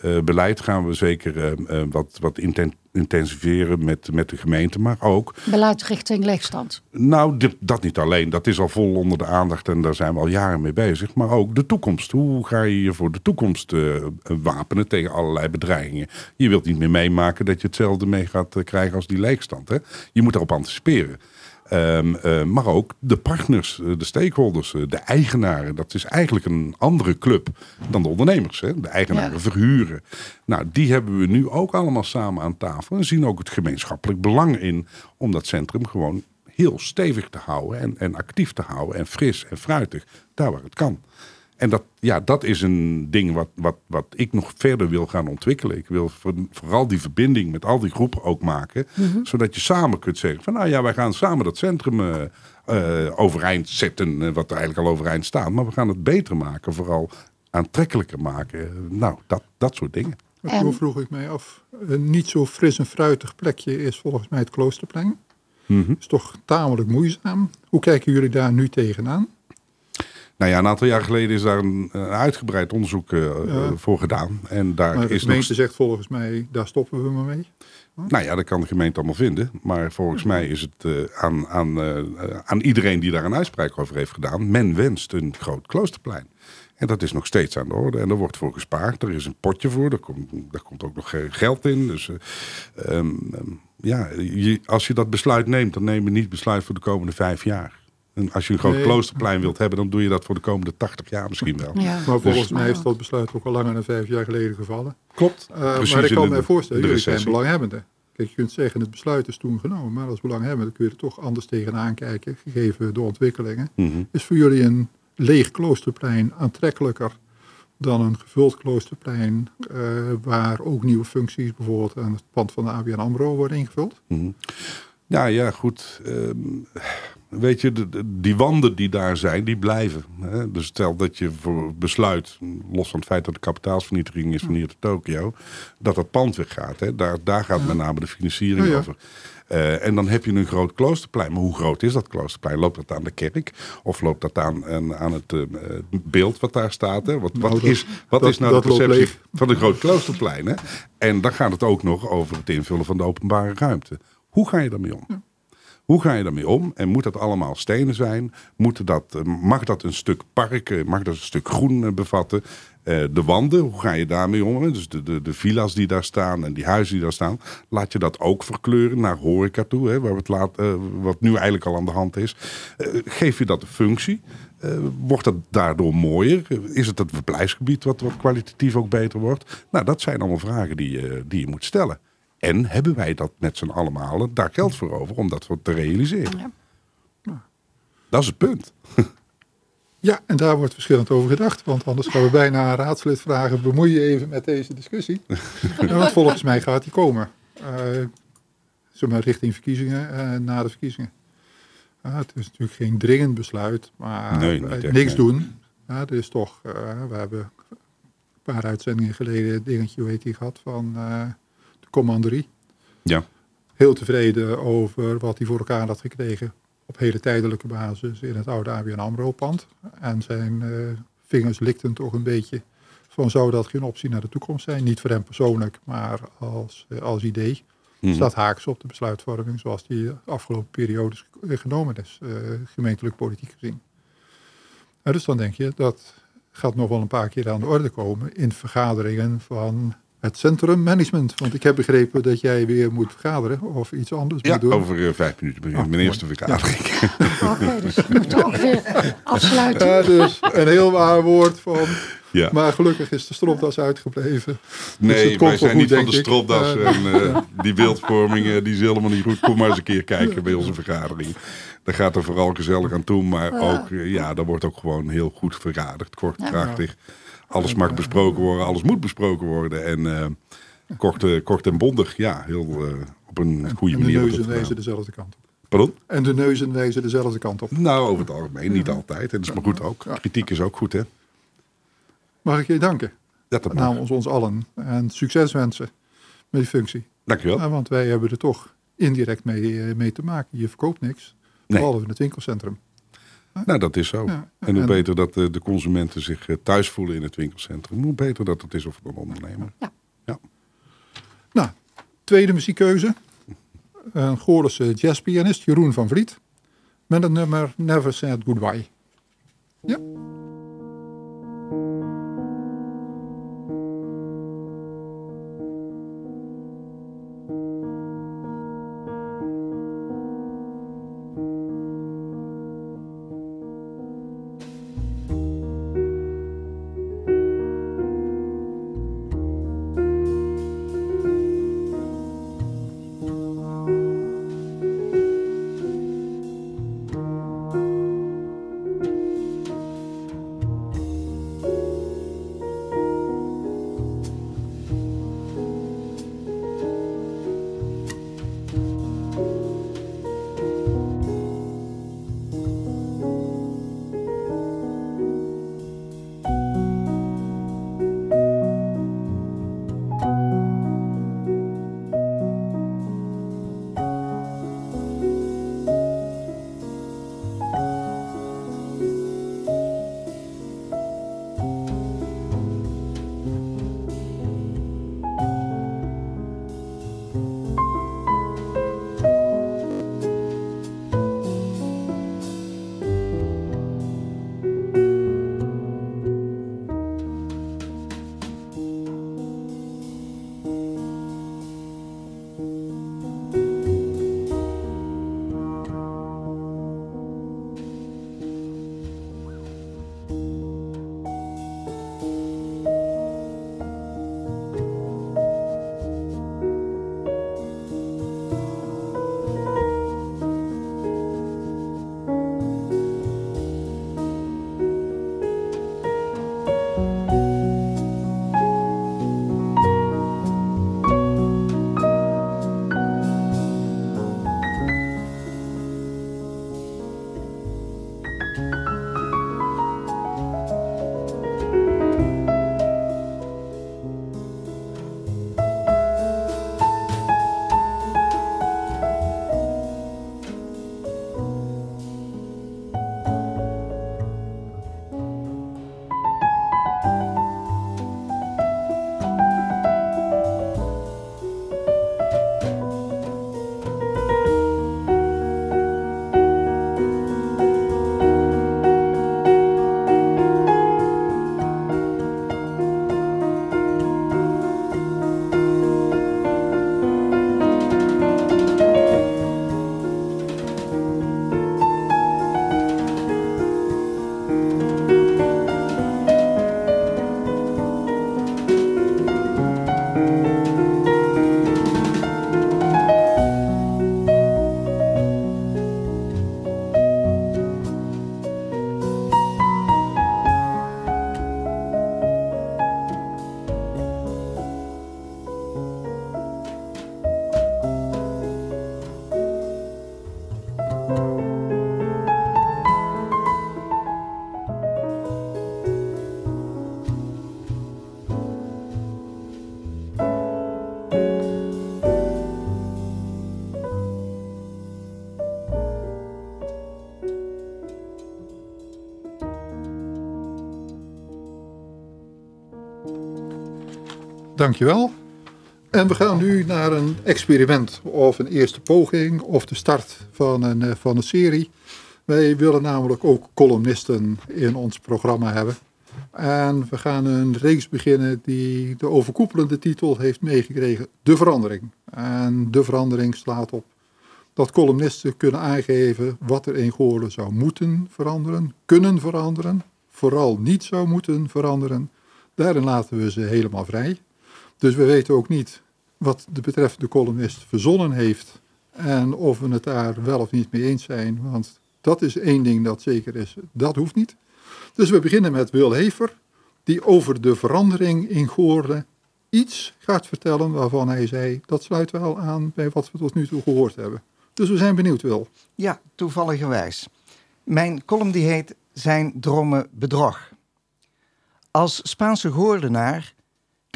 Uh, beleid gaan we zeker uh, wat, wat inten intensiveren met, met de gemeente, maar ook... Beleid richting leegstand? Nou, dit, dat niet alleen. Dat is al vol onder de aandacht en daar zijn we al jaren mee bezig. Maar ook de toekomst. Hoe ga je je voor de toekomst wapenen tegen allerlei bedreigingen? Je wilt niet meer meemaken dat je hetzelfde mee gaat krijgen als die leegstand. Hè? Je moet erop anticiperen. Um, uh, maar ook de partners, de stakeholders, de eigenaren. Dat is eigenlijk een andere club dan de ondernemers. Hè? De eigenaren ja. verhuren. Nou, die hebben we nu ook allemaal samen aan tafel. En zien ook het gemeenschappelijk belang in om dat centrum gewoon heel stevig te houden. En, en actief te houden. En fris en fruitig. Daar waar het kan. En dat, ja, dat is een ding wat, wat, wat ik nog verder wil gaan ontwikkelen. Ik wil vooral die verbinding met al die groepen ook maken. Mhm. Zodat je samen kunt zeggen van nou ja, wij gaan samen dat centrum uh, uh, overeind zetten. Uh, wat er eigenlijk al overeind staat. Maar we gaan het beter maken. Vooral aantrekkelijker maken. Nou, dat, dat soort dingen. En... Toen vroeg ik mij af. Een niet zo fris en fruitig plekje is volgens mij het Kloosterplein. Mm is toch tamelijk moeizaam. Hoe kijken jullie daar nu tegenaan? Nou ja, een aantal jaar geleden is daar een, een uitgebreid onderzoek uh, ja. voor gedaan. En daar maar de is gemeente nog... zegt volgens mij, daar stoppen we maar mee. Nou ja, dat kan de gemeente allemaal vinden. Maar volgens mij is het uh, aan, aan, uh, aan iedereen die daar een uitspraak over heeft gedaan. Men wenst een groot kloosterplein. En dat is nog steeds aan de orde. En er wordt voor gespaard. Er is een potje voor. Er komt, daar komt ook nog geld in. Dus um, ja, je, als je dat besluit neemt, dan neem je niet besluit voor de komende vijf jaar. En als je een groot nee. kloosterplein wilt hebben, dan doe je dat voor de komende 80 jaar misschien wel. Ja. Maar volgens dus, mij heeft dat besluit ook al langer dan vijf jaar geleden gevallen. Klopt. Uh, maar ik kan me voorstellen, jullie zijn belanghebbenden. Kijk, je kunt zeggen, het besluit is toen genomen, maar als belanghebbende kun je er toch anders tegenaan kijken, gegeven de ontwikkelingen. Mm -hmm. Is voor jullie een leeg kloosterplein aantrekkelijker dan een gevuld kloosterplein uh, waar ook nieuwe functies, bijvoorbeeld aan het pand van de ABN AMRO, worden ingevuld? Mm -hmm. Ja, ja, goed. Um, weet je, de, die wanden die daar zijn, die blijven. Hè? Dus stel dat je voor besluit, los van het feit dat de kapitaalsvernietiging is van hier te Tokio, dat dat pand weggaat. Hè? Daar, daar gaat met name de financiering over. Uh, en dan heb je een groot kloosterplein. Maar hoe groot is dat kloosterplein? Loopt dat aan de kerk? Of loopt dat aan, aan het uh, beeld wat daar staat? Hè? Wat, wat, nou, is, wat dat, is nou de perceptie van een groot kloosterplein? Hè? En dan gaat het ook nog over het invullen van de openbare ruimte. Hoe ga je daarmee om? Hoe ga je daarmee om? En moet dat allemaal stenen zijn? Moet dat, eh, mag dat een stuk park, eh, mag dat een stuk groen eh, bevatten? de wanden, hoe ga je daarmee om? Dus de, de, de villa's die daar staan en die huizen die daar staan. Laat je dat ook verkleuren naar horeca toe, hè, waar het laat, wat nu eigenlijk al aan de hand is. geef je dat een functie? wordt dat daardoor mooier? Is het het verblijfsgebied wat, wat kwalitatief ook beter wordt? Nou, dat zijn allemaal vragen die, die je moet stellen. En hebben wij dat met z'n allemaal daar geld voor over om dat te realiseren? Ja. Dat is het punt. Ja, en daar wordt verschillend over gedacht. Want anders gaan we bijna een raadslid vragen: bemoei je even met deze discussie. want volgens mij gaat die komen. Uh, zeg maar richting verkiezingen, uh, na de verkiezingen. Uh, het is natuurlijk geen dringend besluit, maar nee, niks doen. er is toch, we hebben een paar uitzendingen geleden een dingetje, hoe heet die, gehad van commanderie. Ja. Heel tevreden over wat hij voor elkaar had gekregen op hele tijdelijke basis in het oude ABN AMRO-pand. En zijn uh, vingers likten toch een beetje van zou dat geen optie naar de toekomst zijn. Niet voor hem persoonlijk, maar als, uh, als idee. Mm Staat haaks op de besluitvorming zoals die de afgelopen periodes genomen is, uh, gemeentelijk politiek gezien. dus dan denk je, dat gaat nog wel een paar keer aan de orde komen in vergaderingen van het centrummanagement. Want ik heb begrepen dat jij weer moet vergaderen of iets anders ja, moet doen. over uh, vijf minuten begin oh, mijn eerste vergadering. Ja. Oké, dus we moeten ook weer afsluiten. Ja, dus een heel waar woord van... Ja. Maar gelukkig is de stropdas uitgebleven. Dus nee, dus wij zijn goed, niet van de stropdas. En uh, die beeldvorming die is helemaal niet goed. Kom maar eens een keer kijken bij onze vergadering. Daar gaat er vooral gezellig aan toe. Maar ook, ja, daar wordt ook gewoon heel goed vergaderd. Kort, krachtig. Alles mag besproken worden, alles moet besproken worden. En uh, kort, uh, kort en bondig, ja, heel uh, op een goede manier. En de neuzen wijzen dezelfde kant op. Pardon? En de neuzen wijzen dezelfde kant op. Nou, over het algemeen, niet altijd. En dat is maar goed ook. Kritiek is ook goed, hè? Mag ik je danken? Ja, dat Namens ons allen. En succes wensen met die functie. Dankjewel. Ja, want wij hebben er toch indirect mee, mee te maken. Je verkoopt niks, nee. behalve in het winkelcentrum. Nou, dat is zo. en hoe beter dat de, de, consumenten zich eh, thuis voelen in het winkelcentrum, hoe beter dat het is of een ondernemer. Ja. ja. Nou, tweede muziekkeuze. Een Goorlense jazzpianist, Jeroen van Vliet. Met het nummer Never Said Goodbye. Dankjewel. En we gaan nu naar een experiment of een eerste poging of de start van een, eh, van een serie. Wij willen namelijk ook columnisten in ons programma hebben. En we gaan een reeks beginnen die de overkoepelende titel heeft meegekregen, De Verandering. En De Verandering slaat op dat columnisten kunnen aangeven wat er in Goorlen zou moeten veranderen, kunnen veranderen, vooral niet zou moeten veranderen. Daarin laten we ze helemaal vrij. Dus we weten ook niet wat de betreffende columnist verzonnen heeft en of we het daar wel of niet mee eens zijn. Want dat is één ding dat zeker is, dat hoeft niet. Dus we beginnen met Wil Hever, die over de verandering in Goorlen iets gaat vertellen waarvan hij zei, dat sluit wel aan bij wat we tot nu toe gehoord hebben. Dus we zijn benieuwd, Wil. Ja, toevalligerwijs. Mijn column die heet Zijn dromen bedrog. Als Spaanse Goorlenaar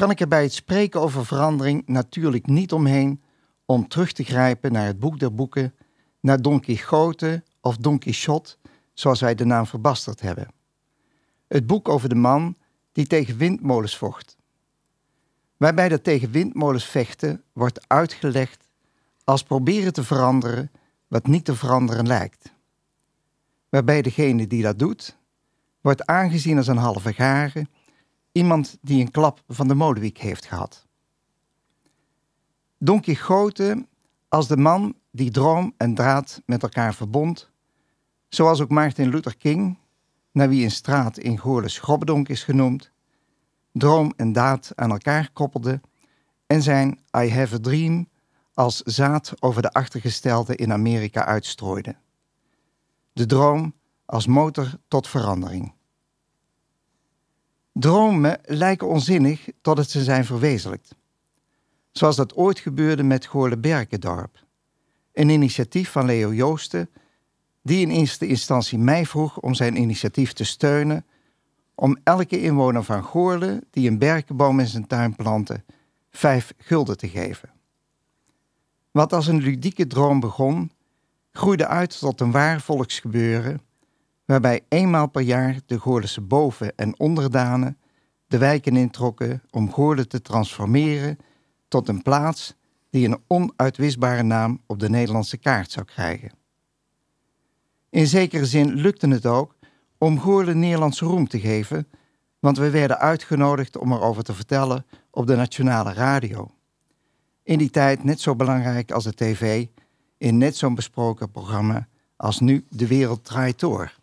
kan ik er bij het spreken over verandering natuurlijk niet omheen om terug te grijpen naar het boek der boeken, naar Don Quixote of Don Quixote, zoals wij de naam verbasterd hebben. Het boek over de man die tegen windmolens vocht. Waarbij dat tegen windmolens vechten wordt uitgelegd als proberen te veranderen wat niet te veranderen lijkt. Waarbij degene die dat doet, wordt aangezien als een halve garen, iemand die een klap van de modewiek heeft gehad. Don Quixote als de man die droom en draad met elkaar verbond, zoals ook Martin Luther King, naar wie een straat in Goorlen Schobbedonk is genoemd, droom en daad aan elkaar koppelde en zijn I Have a Dream als zaad over de achtergestelde in Amerika uitstrooide. De droom als motor tot verandering. Dromen lijken onzinnig totdat ze zijn verwezenlijkt. Zoals dat ooit gebeurde met Goorle Berkendorp. Een initiatief van Leo Joosten, die in eerste instantie mij vroeg om zijn initiatief te steunen, om elke inwoner van Goorle die een berkenboom in zijn tuin plantte, vijf gulden te geven. Wat als een ludieke droom begon, groeide uit tot een waar volksgebeuren, waarbij eenmaal per jaar de Goorlense boven- en onderdanen de wijken introkken om Goorlen te transformeren tot een plaats die een onuitwisbare naam op de Nederlandse kaart zou krijgen. In zekere zin lukte het ook om Goorlen Nederlandse roem te geven, want we werden uitgenodigd om erover te vertellen op de nationale radio in die tijd net zo belangrijk als de tv, in net zo'n besproken programma als nu De Wereld Draait Door.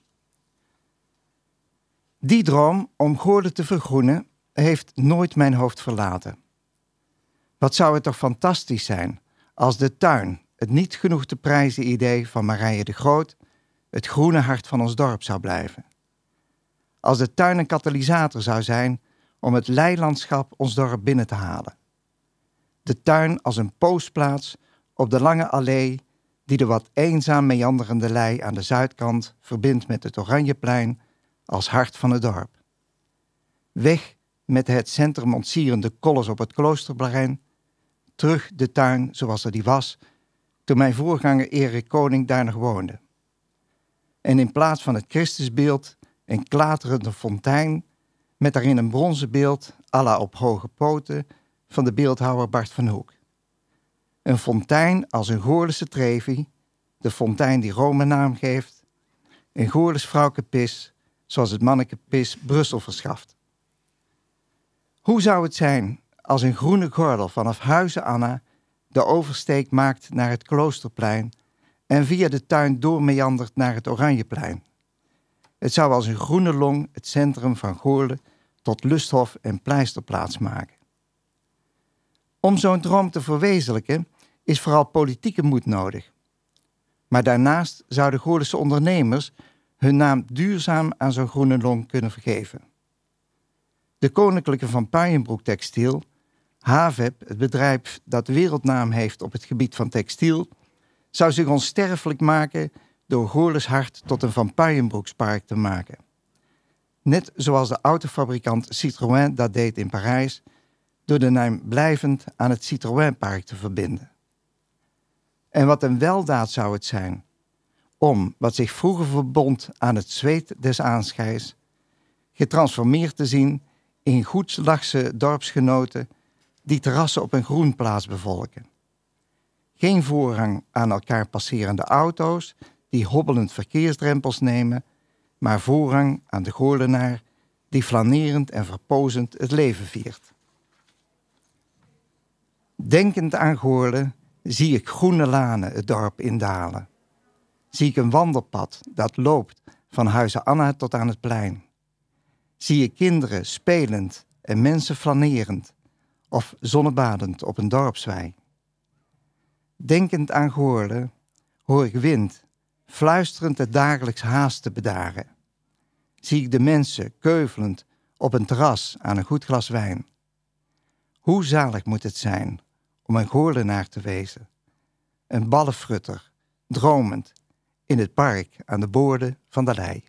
Die droom om Goorden te vergroenen heeft nooit mijn hoofd verlaten. Wat zou het toch fantastisch zijn als de tuin, het niet genoeg te prijzen idee van Marije de Groot, het groene hart van ons dorp zou blijven. Als de tuin een katalysator zou zijn om het leilandschap ons dorp binnen te halen de tuin als een poosplaats op de lange allee die de wat eenzaam meanderende lei aan de zuidkant verbindt met het Oranjeplein als hart van het dorp. Weg met het centrum ontsierende kolles op het kloosterplein, terug de tuin zoals er die was toen mijn voorganger Erik Koning daar nog woonde. En in plaats van het Christusbeeld een klaterende fontein met daarin een bronzen beeld, alla op hoge poten, van de beeldhouwer Bart van Hoek. Een fontein als een Goorlense Trevi, de fontein die Rome naam geeft, een Goorles vrouwkepis, zoals het manneke Pis Brussel verschaft. Hoe zou het zijn als een groene gordel vanaf Huizen Anna de oversteek maakt naar het Kloosterplein en via de tuin doormeandert naar het Oranjeplein? Het zou als een groene long het centrum van Goorlen tot lusthof en pleisterplaats maken. Om zo'n droom te verwezenlijken is vooral politieke moed nodig. Maar daarnaast zouden Goorlense ondernemers hun naam duurzaam aan zo'n groene long kunnen vergeven. De Koninklijke van Puijenbroek Textiel, HAVEP, het bedrijf dat wereldnaam heeft op het gebied van textiel, zou zich onsterfelijk maken door Goorles hart tot een Van Puijenbroekspark te maken. Net zoals de autofabrikant Citroën dat deed in Parijs door de naam blijvend aan het Citroënpark te verbinden. En wat een weldaad zou het zijn om wat zich vroeger verbond aan het zweet des aanschijs, getransformeerd te zien in goedslagse dorpsgenoten die terrassen op een groenplaats bevolken. Geen voorrang aan elkaar passerende auto's die hobbelend verkeersdrempels nemen, maar voorrang aan de goorlenaar die flanerend en verpozend het leven viert. Denkend aan Goorlen zie ik groene lanen het dorp indalen. Zie ik een wandelpad dat loopt van Huizen Anna tot aan het plein. Zie ik kinderen spelend en mensen flanerend of zonnebadend op een dorpswei. Denkend aan Goorlen hoor ik wind fluisterend het dagelijks haast te bedaren. Zie ik de mensen keuvelend op een terras aan een goed glas wijn. Hoe zalig moet het zijn om een goorlenaar te wezen. Een ballenfrutter, dromend, in het park aan de boorden van de lei.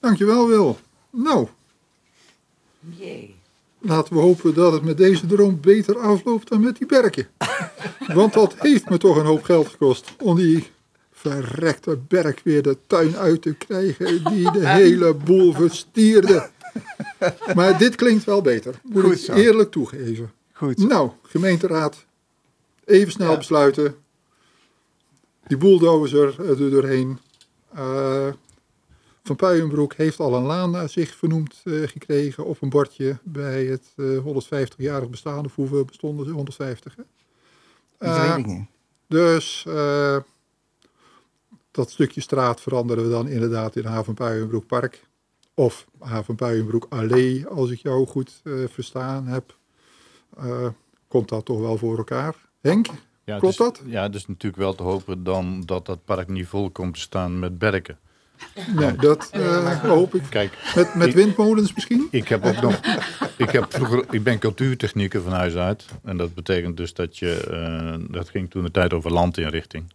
Dankjewel, Wil. Nou, Jee. laten we hopen dat het met deze droom beter afloopt dan met die berken. Want dat heeft me toch een hoop geld gekost om die verrekte berk weer de tuin uit te krijgen die de hele boel verstierde. Maar dit klinkt wel beter, moet Goed ik eerlijk toegeven. Goed. Nou, gemeenteraad, even snel besluiten. Die bulldozer er doorheen. Eh, Van Puijenbroek heeft al een laan naar zich vernoemd eh, gekregen op een bordje bij het eh, 150-jarig bestaan. Of hoeveel bestonden ze? 150. Hè? Dat Eh, weet ik niet. dus eh, dat stukje straat veranderen we dan inderdaad in Havenpuijenbroek Park. Of Havenpuijenbroek Allee, als ik jou goed eh, verstaan heb. Eh, komt dat toch wel voor elkaar? Henk, Ja, klopt dus, dat? Ja, het is natuurlijk wel te hopen dan dat dat park niet vol komt te staan met berken. Nee, dat eh, hoop ik. Kijk, Met, met Ik- windmolens misschien? ik heb ook nog. Ik, heb vroeger, ik ben cultuurtechnieker van huis uit. En dat betekent dus dat je. eh, dat ging toen de tijd over landinrichting.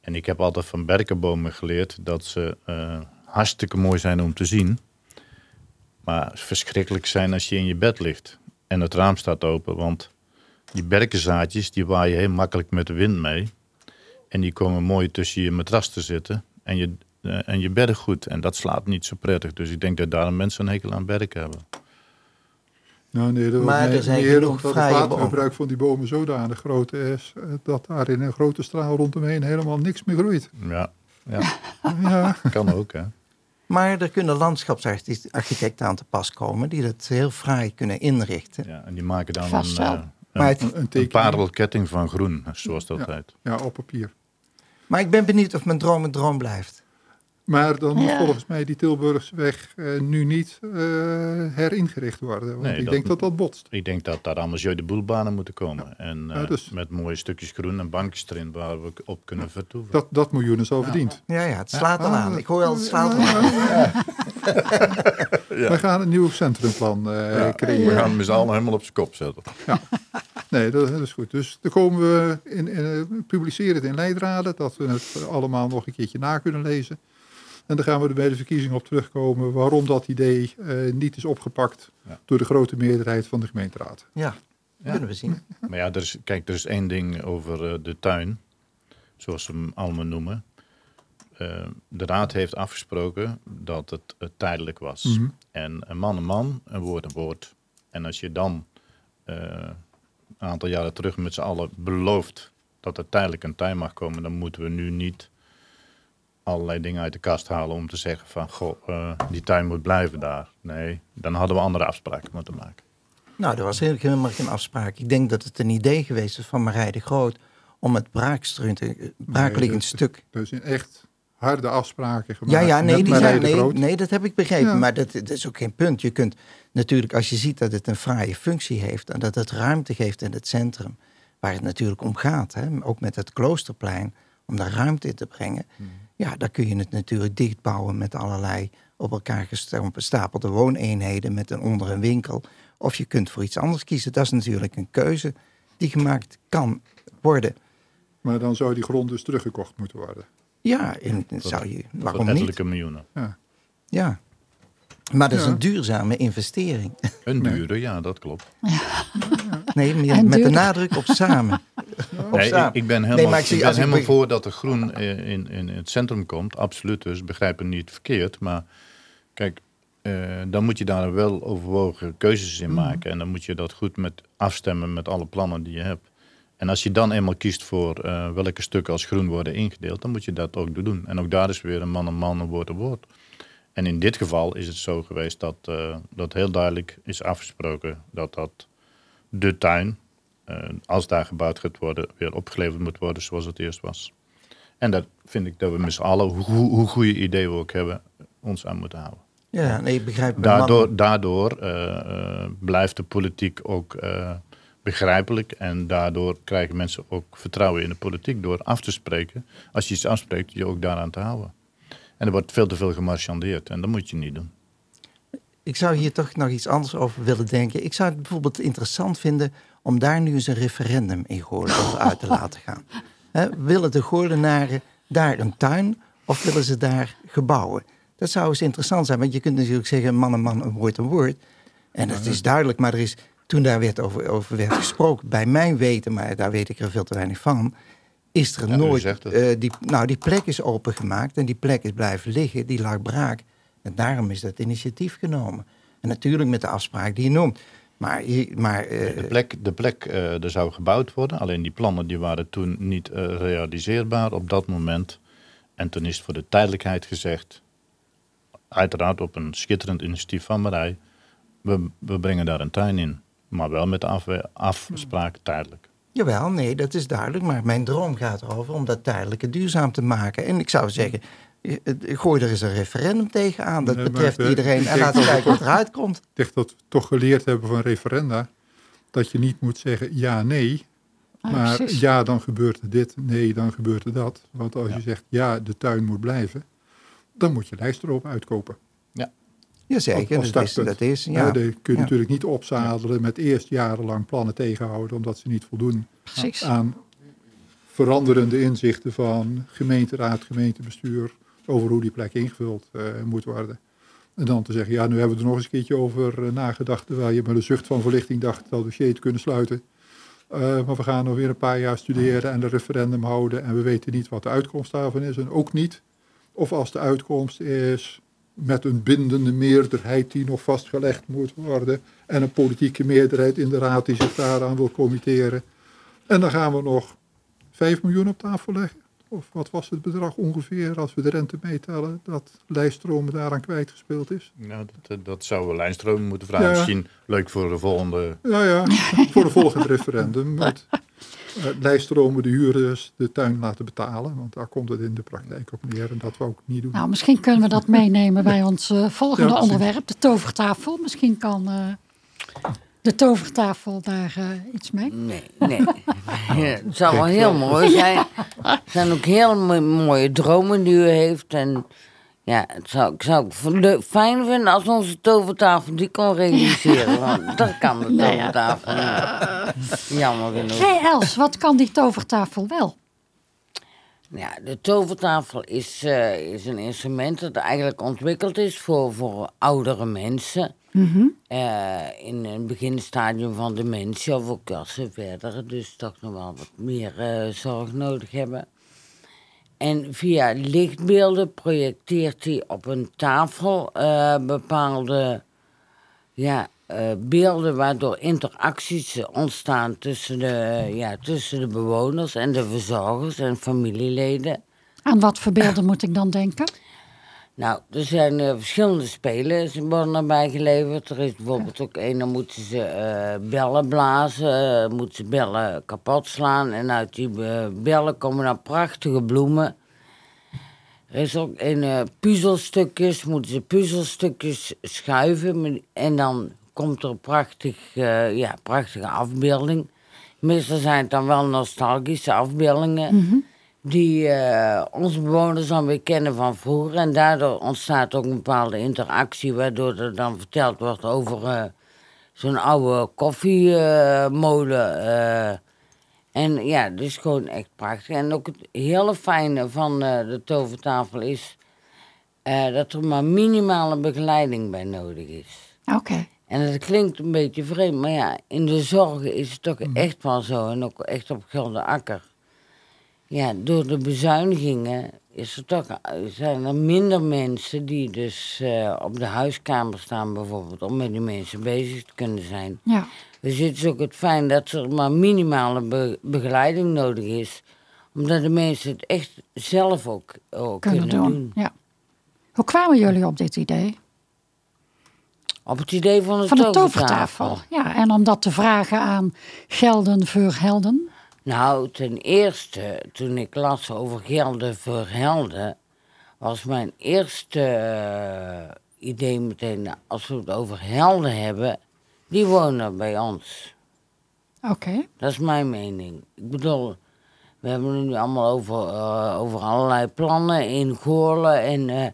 En ik heb altijd van berkenbomen geleerd dat ze eh, hartstikke mooi zijn om te zien. Maar verschrikkelijk zijn als je in je bed ligt en het raam staat open. Want die berkenzaadjes die waaien heel makkelijk met de wind mee. En die komen mooi tussen je matras te zitten en je, eh, en je beddengoed. En dat slaat niet zo prettig. Dus ik denk dat daarom mensen een hekel aan berken hebben. Nou, nee, dat Maar er zijn meer omdat het watergebruik van die bomen zodanig groot is, eh, dat daar in een grote straal rondomheen helemaal niks meer groeit. Ja, ja Ja, kan ook hè. Maar er kunnen landschapsarchitecten aan te pas komen die dat heel fraai kunnen inrichten. Ja, en die maken dan Vast een, Maar, een, het, een, een een tekening. parelketting van groen, zoals dat Ja. heet. Ja, op papier. maar ik ben benieuwd of mijn droom een droom blijft. Maar dan moet Ja. volgens mij die Tilburgsweg eh, nu niet eh, heringericht worden. Want Nee, ik dat- denk dat dat botst. Ik denk dat daar allemaal jeu de boelbanen moeten komen. En eh, Ja, dus- met mooie stukjes groen en bankjes erin waar we op kunnen vertoeven. Dat, dat miljoen is al verdiend. Ja, ja, het slaat al Ah, aan. Ik hoor al, het slaat al aan. We gaan een nieuw centrumplan eh, Ja, creëren. we gaan hem met z'n allen helemaal op zijn kop zetten. Nee, dat, dat is goed. Dus dan komen we in, in, publiceren het in Leidraden, dat we het allemaal nog een keertje na kunnen lezen. En dan gaan we er bij de verkiezingen op terugkomen waarom dat idee eh, niet is opgepakt Ja. door de grote meerderheid van de gemeenteraad. Ja, kunnen we zien. Maar ja, er is, kijk, er is één ding over eh, de tuin, zoals ze hem allemaal noemen. Eh, de raad heeft afgesproken dat het tijdelijk was. Mhm. En een man een man, een woord een woord. En als je dan eh, een aantal jaren terug met z'n allen belooft dat er tijdelijk een tuin mag komen, dan moeten we nu niet allerlei dingen uit de kast halen om te zeggen van, goh, eh, die tuin moet blijven daar. Nee, dan hadden we andere afspraken moeten maken. Nou, er was helemaal geen afspraak. Ik denk dat het een idee geweest is van Marij de Groot om het braakstruinte- braakliggend stuk. Dus in echt harde afspraken gemaakt. Ja, ja, nee, met die zijn, nee, nee, dat heb ik begrepen. Ja. Maar dat, dat is ook geen punt. Je kunt natuurlijk, als je ziet dat het een fraaie functie heeft en dat het ruimte geeft in het centrum, waar het natuurlijk om gaat, hè, ook met het kloosterplein, om daar ruimte in te brengen, ja, dan kun je het natuurlijk dichtbouwen met allerlei op elkaar gestapelde wooneenheden met een onder een winkel. Of je kunt voor iets anders kiezen. Dat is natuurlijk een keuze die gemaakt kan worden. Maar dan zou die grond dus teruggekocht moeten worden. Ja, en zou je, Voor waarom niet? ettelijke miljoenen. Ja. Ja. Maar dat is Ja. een duurzame investering. Een dure, ja, dat klopt. Nee, En met de nadruk op samen. Op Nee, samen. ik, ik ben Nee, helemaal, maar ik ik zie- ben ik helemaal voor dat er groen eh, in, in het centrum komt. Absoluut, dus begrijp me niet verkeerd. Maar kijk, eh, dan moet je daar wel overwogen keuzes in Mhm. maken. En dan moet je dat goed met afstemmen met alle plannen die je hebt. En als je dan eenmaal kiest voor eh, welke stukken als groen worden ingedeeld, dan moet je dat ook doen. En ook daar is weer een man een man, een woord een woord. En in dit geval is het zo geweest dat, eh, dat heel duidelijk is afgesproken dat dat de tuin, eh, als daar gebouwd gaat worden, weer opgeleverd moet worden zoals het eerst was. En dat vind ik dat we met z'n allen, hoe, hoe goede ideeën we ook hebben, ons aan moeten houden. Ja, nee, ik begrijp. Daardoor, daardoor eh, eh, blijft de politiek ook begrijpelijk. En daardoor krijgen mensen ook vertrouwen in de politiek door af te spreken. Als je iets afspreekt, je ook daaraan te houden. En er wordt veel te veel gemarchandeerd en dat moet je niet doen. Ik zou hier toch nog iets anders over willen denken. Ik zou het bijvoorbeeld interessant vinden om daar nu eens een referendum in Goorlen over uit te laten gaan. Hè, willen de Goorlenaren daar een tuin of willen ze daar gebouwen? Dat zou eens interessant zijn, want je kunt natuurlijk zeggen man en man, een woord een woord. En het is duidelijk, maar er is, toen daar werd over, over werd gesproken, bij mijn weten, maar daar weet ik er veel te weinig van, is er Ja, nooit... eh, die, nou, die plek is opengemaakt en die plek is blijven liggen, die lag braak. En daarom is dat initiatief genomen. En natuurlijk met de afspraak die je noemt. Maar, maar eh, De plek, de plek eh, er zou gebouwd worden, alleen die plannen die waren toen niet eh, realiseerbaar op dat moment. En toen is voor de tijdelijkheid gezegd, uiteraard op een schitterend initiatief van Marij, we, we brengen daar een tuin in. Maar wel met de afspraak tijdelijk. jawel, nee, dat is duidelijk. Maar mijn droom gaat erover om dat tijdelijke duurzaam te maken. En ik zou zeggen, gooi er eens een referendum tegenaan. Dat Nee, maar betreft we- iedereen. En laten we dat kijken wat eruit komt. Ik denk dat we toch geleerd hebben van referenda. Dat je niet moet zeggen ja, nee. Ja, Maar precies. ja, dan gebeurt er dit. Nee, dan gebeurt er dat. Want als je zegt ja, de tuin moet blijven. Dan moet je lijst erop uitkopen. Jazeker, Als- als dat is, dat is Ja. ja. dan kun je Ja. natuurlijk niet opzadelen met eerst jarenlang plannen tegenhouden. Omdat ze niet voldoen Precies. aan veranderende inzichten van gemeenteraad, gemeentebestuur. Over hoe die plek ingevuld eh, moet worden. En dan te zeggen, ja, nu hebben we er nog eens een keertje over eh, nagedacht. Terwijl je met een zucht van verlichting dacht dat dossier te kunnen sluiten. Eh, maar we gaan nog weer een paar jaar studeren en een referendum houden. En we weten niet wat de uitkomst daarvan is. En ook niet of als de uitkomst is met een bindende meerderheid die nog vastgelegd moet worden. En een politieke meerderheid in de raad die zich daaraan wil committeren. En dan gaan we nog 5 miljoen op tafel leggen. Of wat was het bedrag ongeveer als we de rente meetellen dat lijststromen daaraan kwijtgespeeld is? Nou, dat, eh, dat zouden we lijnstromen moeten vragen. Ja. Misschien leuk voor de volgende. Ja, ja, voor de volgende referendum moet eh, lijststromen de huurders de tuin laten betalen. Want daar komt het in de praktijk op neer en dat we ook niet doen. Nou, misschien kunnen we dat meenemen bij ons eh, volgende Ja, onderwerp, de tovertafel. Misschien kan eh, de tovertafel daar eh, iets mee. Nee, nee. Ja, het zou wel heel mooi zijn. Het zijn ook heel mo- mooie dromen die u heeft. En ja, het zou, ik zou het fijn vinden als onze tovertafel die kon realiseren. Want dat kan de Nee, ja. tovertafel niet. Jammer genoeg. Hé hey Els, wat kan die tovertafel wel? Ja, de tovertafel is, eh, is een instrument dat eigenlijk ontwikkeld is voor, voor oudere mensen. Eh, in een beginstadium van dementie of ook als ze verder dus toch nog wel wat meer eh, zorg nodig hebben. En via lichtbeelden projecteert hij op een tafel eh, bepaalde ja, beelden waardoor interacties ontstaan tussen de, ja, tussen de bewoners en de verzorgers en familieleden. Aan wat voor beelden moet ik dan denken? Nou, er zijn eh, verschillende spelen. Ze worden erbij geleverd. Er is bijvoorbeeld ook een, dan moeten ze eh, bellen blazen, eh, moeten ze bellen kapot slaan. En uit die bellen komen dan prachtige bloemen. Er is ook een puzzelstukjes, moeten ze puzzelstukjes schuiven. En dan komt er een prachtig, ja, prachtige afbeelding. Meestal zijn het dan wel nostalgische afbeeldingen die eh, onze bewoners dan weer kennen van vroeger. En daardoor ontstaat ook een bepaalde interactie, waardoor er dan verteld wordt over eh, zo'n oude koffiemolen. eh. en ja, dus gewoon echt prachtig. En ook het hele fijne van de tovertafel is dat er maar minimale begeleiding bij nodig is. Oké. En dat klinkt een beetje vreemd, maar ja, in de zorgen is het toch echt wel zo. En ook echt op Gulden Akker. Ja, door de bezuinigingen is er toch, zijn er minder mensen die dus eh, op de huiskamer staan bijvoorbeeld, om met die mensen bezig te kunnen zijn. Ja. Dus het is ook het fijn dat er maar minimale be- begeleiding nodig is, omdat de mensen het echt zelf ook, ook Kunnen, doen. Ja. Hoe kwamen jullie op dit idee? Op het idee van de, Van de tovertafel. tovertafel. Ja, en om dat te vragen aan gelden voor helden. Nou, ten eerste, toen ik las over gelden voor helden, was mijn eerste eh, idee meteen, nou, als we het over helden hebben, die wonen bij ons. Oké. Dat is mijn mening. Ik bedoel, we hebben het nu allemaal over, eh, over allerlei plannen in Goorlen. En eh,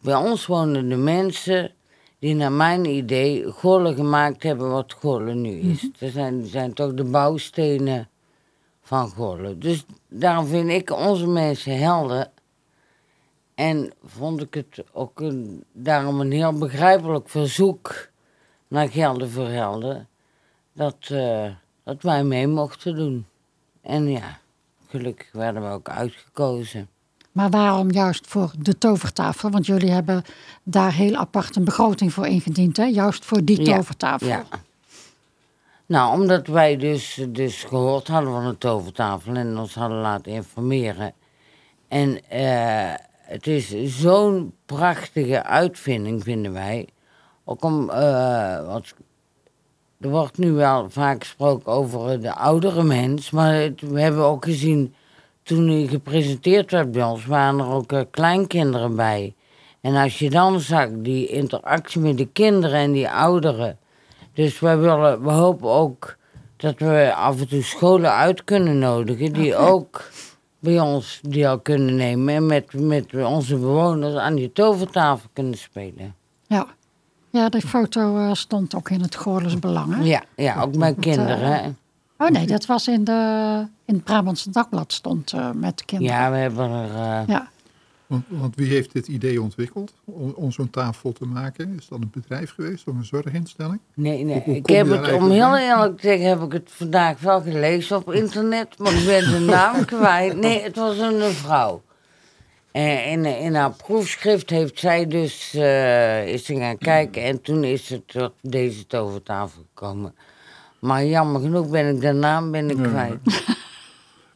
bij ons wonen de mensen die naar mijn idee Goorlen gemaakt hebben wat Goorlen nu is. Dat zijn, zijn toch de bouwstenen Dus daarom vind ik onze mensen helden. En vond ik het ook een, daarom een heel begrijpelijk verzoek naar gelden voor helden. Dat, eh, dat wij mee mochten doen. En ja, gelukkig werden we ook uitgekozen. Maar waarom juist voor de tovertafel? Want jullie hebben daar heel apart een begroting voor ingediend, hè? Juist voor die Ja, tovertafel. Ja. Nou, omdat wij dus, dus gehoord hadden van de tovertafel en ons hadden laten informeren. En eh, het is zo'n prachtige uitvinding, vinden wij. Ook om, eh, want er wordt nu wel vaak gesproken over de oudere mens, maar we hebben ook gezien, toen hij gepresenteerd werd bij ons, waren er ook eh, kleinkinderen bij. En als je dan zag die interactie met de kinderen en die ouderen. Dus wij willen, we hopen ook dat we af en toe scholen uit kunnen nodigen die ook bij ons deel kunnen nemen en met, met onze bewoners aan die tovertafel kunnen spelen. Ja, ja die foto eh, stond ook in het Goorles Belang. hè? Ja, ja ook met kinderen. hè. Oh nee, dat was in, de, in het Brabantse Dagblad stond eh, met kinderen. Ja, we hebben er. eh, Ja. Want, want wie heeft dit idee ontwikkeld om, om zo'n tafel te maken? Is dat een bedrijf geweest of een zorginstelling? Nee, nee. Hoe- hoe ik heb het, om heel eerlijk te zeggen, heb ik het vandaag wel gelezen op internet, maar ik ben de naam kwijt. Nee, het was een vrouw. En in, in haar proefschrift heeft zij dus, eh, is ze gaan kijken en toen is het tot deze tovertafel gekomen. Maar jammer genoeg ben ik de naam ben ik Ja.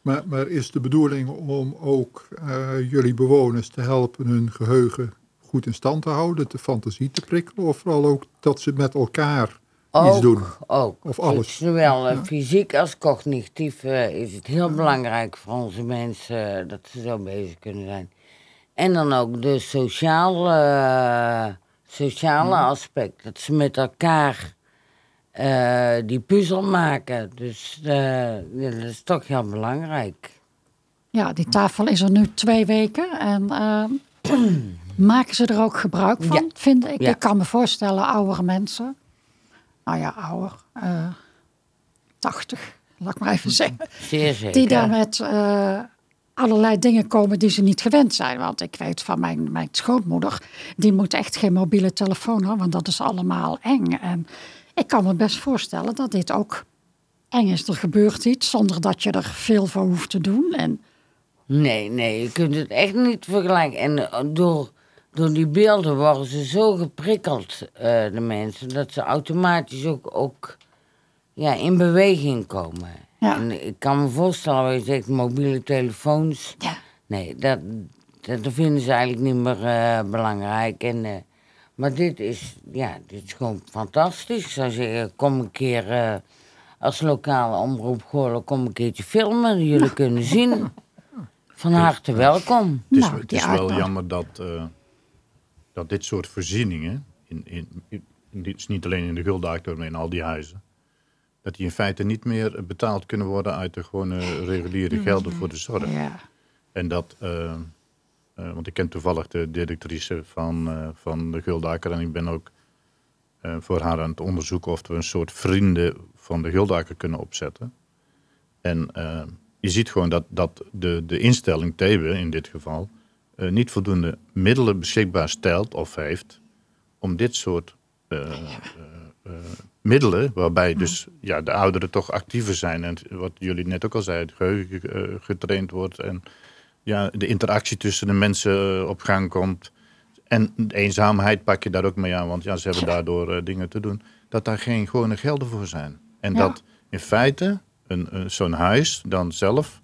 Maar, maar is de bedoeling om ook eh, jullie bewoners te helpen hun geheugen goed in stand te houden, de fantasie te prikkelen, of vooral ook dat ze met elkaar iets doen? ook. Of alles. Zowel eh, fysiek als cognitief eh, is het heel belangrijk voor onze mensen dat ze zo bezig kunnen zijn. En dan ook de sociale, sociale aspect. Dat ze met elkaar eh, die puzzel maken. Dus eh, dat is toch heel belangrijk. ja, die tafel is er nu twee weken. En ehm, maken ze er ook gebruik van? Ja. Vind ik. Ja. ik kan me voorstellen, oudere mensen. Nou ja, ouder. eh 80, laat ik maar even zeggen. Zeer zeker. Die daar met eh, allerlei dingen komen die ze niet gewend zijn. Want ik weet van mijn, mijn schoonmoeder, die moet echt geen mobiele telefoon hebben, want dat is allemaal eng. En ik kan me best voorstellen dat dit ook eng is. Er gebeurt iets zonder dat je er veel voor hoeft te doen. En Nee, nee, je kunt het echt niet vergelijken. En eh, door, door die beelden worden ze zo geprikkeld, eh, de mensen, dat ze automatisch ook, ook ja, in beweging komen. Ja. En ik kan me voorstellen, je zegt, mobiele telefoons. ja, Nee, dat, dat vinden ze eigenlijk niet meer eh, belangrijk. En, maar dit is, ja, dit is gewoon fantastisch. Zou zeggen, kom een keer eh, als lokale omroep Goorlen, kom een keertje filmen. Jullie kunnen zien. Van harte welkom. Het is, Nou, het is wel jammer dat, eh, dat dit soort voorzieningen, in, in, in, dit is niet alleen in de Guldaker, maar in al die huizen, dat die in feite niet meer betaald kunnen worden uit de gewone reguliere gelden voor de zorg. ja. En dat, eh, eh, want ik ken toevallig de directrice van, eh, van de Guldaker en ik ben ook eh, voor haar aan het onderzoeken of we een soort vrienden van de Guldaker kunnen opzetten. En je ziet gewoon dat, dat de, de instelling Thebe in dit geval niet voldoende middelen beschikbaar stelt of heeft om dit soort middelen, waarbij dus ja, de ouderen toch actiever zijn en wat jullie net ook al zeiden, het geheugen eh, getraind wordt en ja, de interactie tussen de mensen op gang komt. En de eenzaamheid pak je daar ook mee aan, want ja, ze hebben daardoor dingen te doen. Dat daar geen gewone gelden voor zijn. En dat in feite een, een zo'n huis dan zelf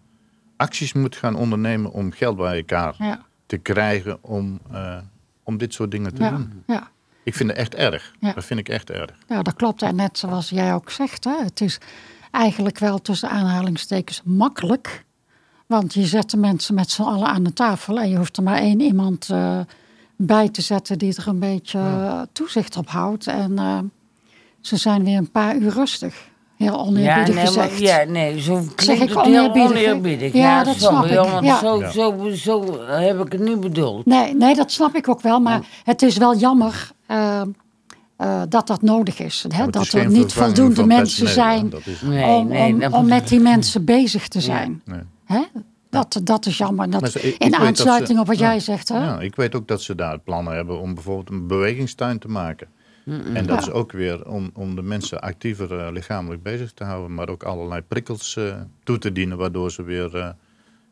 acties moet gaan ondernemen om geld bij elkaar Ja. te krijgen om, eh, om dit soort dingen te Ja. doen. Ja. Ik vind het echt erg. Dat vind ik echt erg. ja, dat klopt. En net zoals jij ook zegt, hè, het is eigenlijk wel tussen aanhalingstekens makkelijk. Want je zet de mensen met z'n allen aan de tafel en je hoeft er maar één iemand eh, bij te zetten die er een beetje eh, toezicht op houdt. En eh, ze zijn weer een paar uur rustig. Heel Ja, oneerbiedig nee, maar, gezegd. ja, nee, zo Zeg klinkt ik oneerbiedig. Ja, Ja, dat sorry, snap ik. Ja. Zo, Ja. zo, zo heb ik het niet bedoeld. Nee, nee, dat snap ik ook wel. Maar het is wel jammer dat dat nodig is. Hè? Dat is er niet voldoende mensen zijn Nee, om, nee, om, met die mensen bezig te zijn. Hè? Dat, dat is jammer. Dat, ze- ik- ik in dat aansluiting ze- op wat ja. jij zegt. Hè? Ja, ik weet ook dat ze daar plannen hebben om bijvoorbeeld een bewegingstuin te maken. En dat is ook weer om, om de mensen actiever eh, lichamelijk bezig te houden, maar ook allerlei prikkels eh, toe te dienen, waardoor ze weer eh,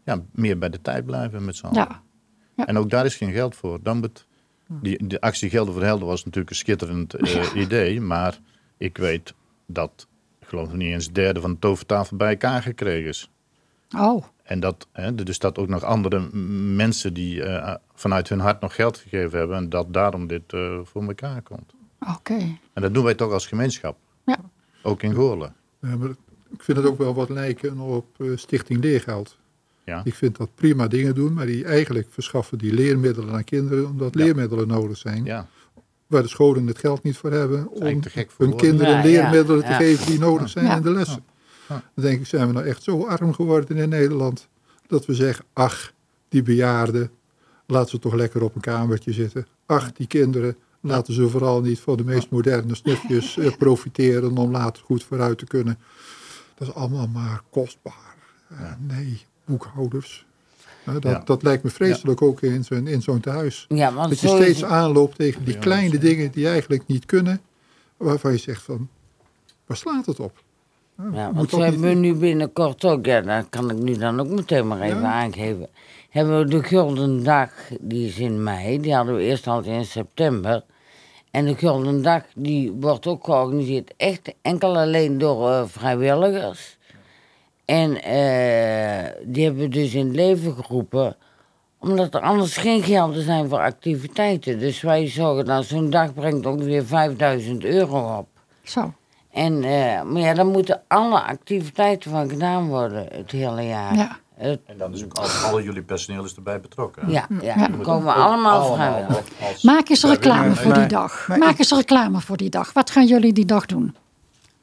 ja, meer bij de tijd blijven met z'n allen. Ja. Ja. En ook daar is geen geld voor. Dan die, de actie Gelden voor Helden was natuurlijk een schitterend idee, maar ik weet dat, ik geloof niet eens een derde van de tovertafel bij elkaar gekregen is. Oh, En dat, hè, dus dat ook nog andere mensen die eh, vanuit hun hart nog geld gegeven hebben. En dat daarom dit eh, voor elkaar komt. oké. En dat doen wij toch als gemeenschap. Ja. Ook in Goorlen. Ja, maar ik vind het ook wel wat lijken op eh, Stichting Leergeld. Ja. Ik vind dat prima dingen doen, maar die eigenlijk verschaffen die leermiddelen aan kinderen omdat Ja. leermiddelen nodig zijn. ja. Waar de scholen het geld niet voor hebben om hun kinderen Ja, leermiddelen ja, te geven die nodig zijn Ja. in de lessen. Ja. Dan denk ik, zijn we nou echt zo arm geworden in Nederland dat we zeggen, ach, die bejaarden, laten ze toch lekker op een kamertje zitten. Ach, die kinderen, laten ze vooral niet van de meest moderne snufjes eh, profiteren om later goed vooruit te kunnen. Dat is allemaal maar kostbaar. Eh, nee, boekhouders. Eh, dat, Ja. dat lijkt me vreselijk ook in zo'n in zo'n tehuis. Ja, want Dat je steeds is- aanloopt tegen die kleine dingen die eigenlijk niet kunnen. Waarvan je zegt van, waar slaat het op? Ja, want we niet- hebben nu binnenkort ook, ja, dat kan ik nu dan ook meteen maar even Ja. aangeven. Hebben we de Gulden Dag, die is in mei, die hadden we eerst altijd in september. En de Gulden Dag, die wordt ook georganiseerd echt enkel alleen door eh, vrijwilligers. En eh, die hebben we dus in het leven geroepen, omdat er anders geen gelden zijn voor activiteiten. Dus wij zorgen dat zo'n dag brengt ongeveer 5000 euro op. Zo. En, eh, maar ja, dan moeten alle activiteiten van gedaan worden het hele jaar. Ja. Het- En dan is ook al, alle jullie personeel is erbij betrokken. ja, ja, Ja. dan komen we allemaal vrijwillig. Maak eens reclame voor die dag. Maak eens reclame voor die dag. Wat gaan jullie die dag doen?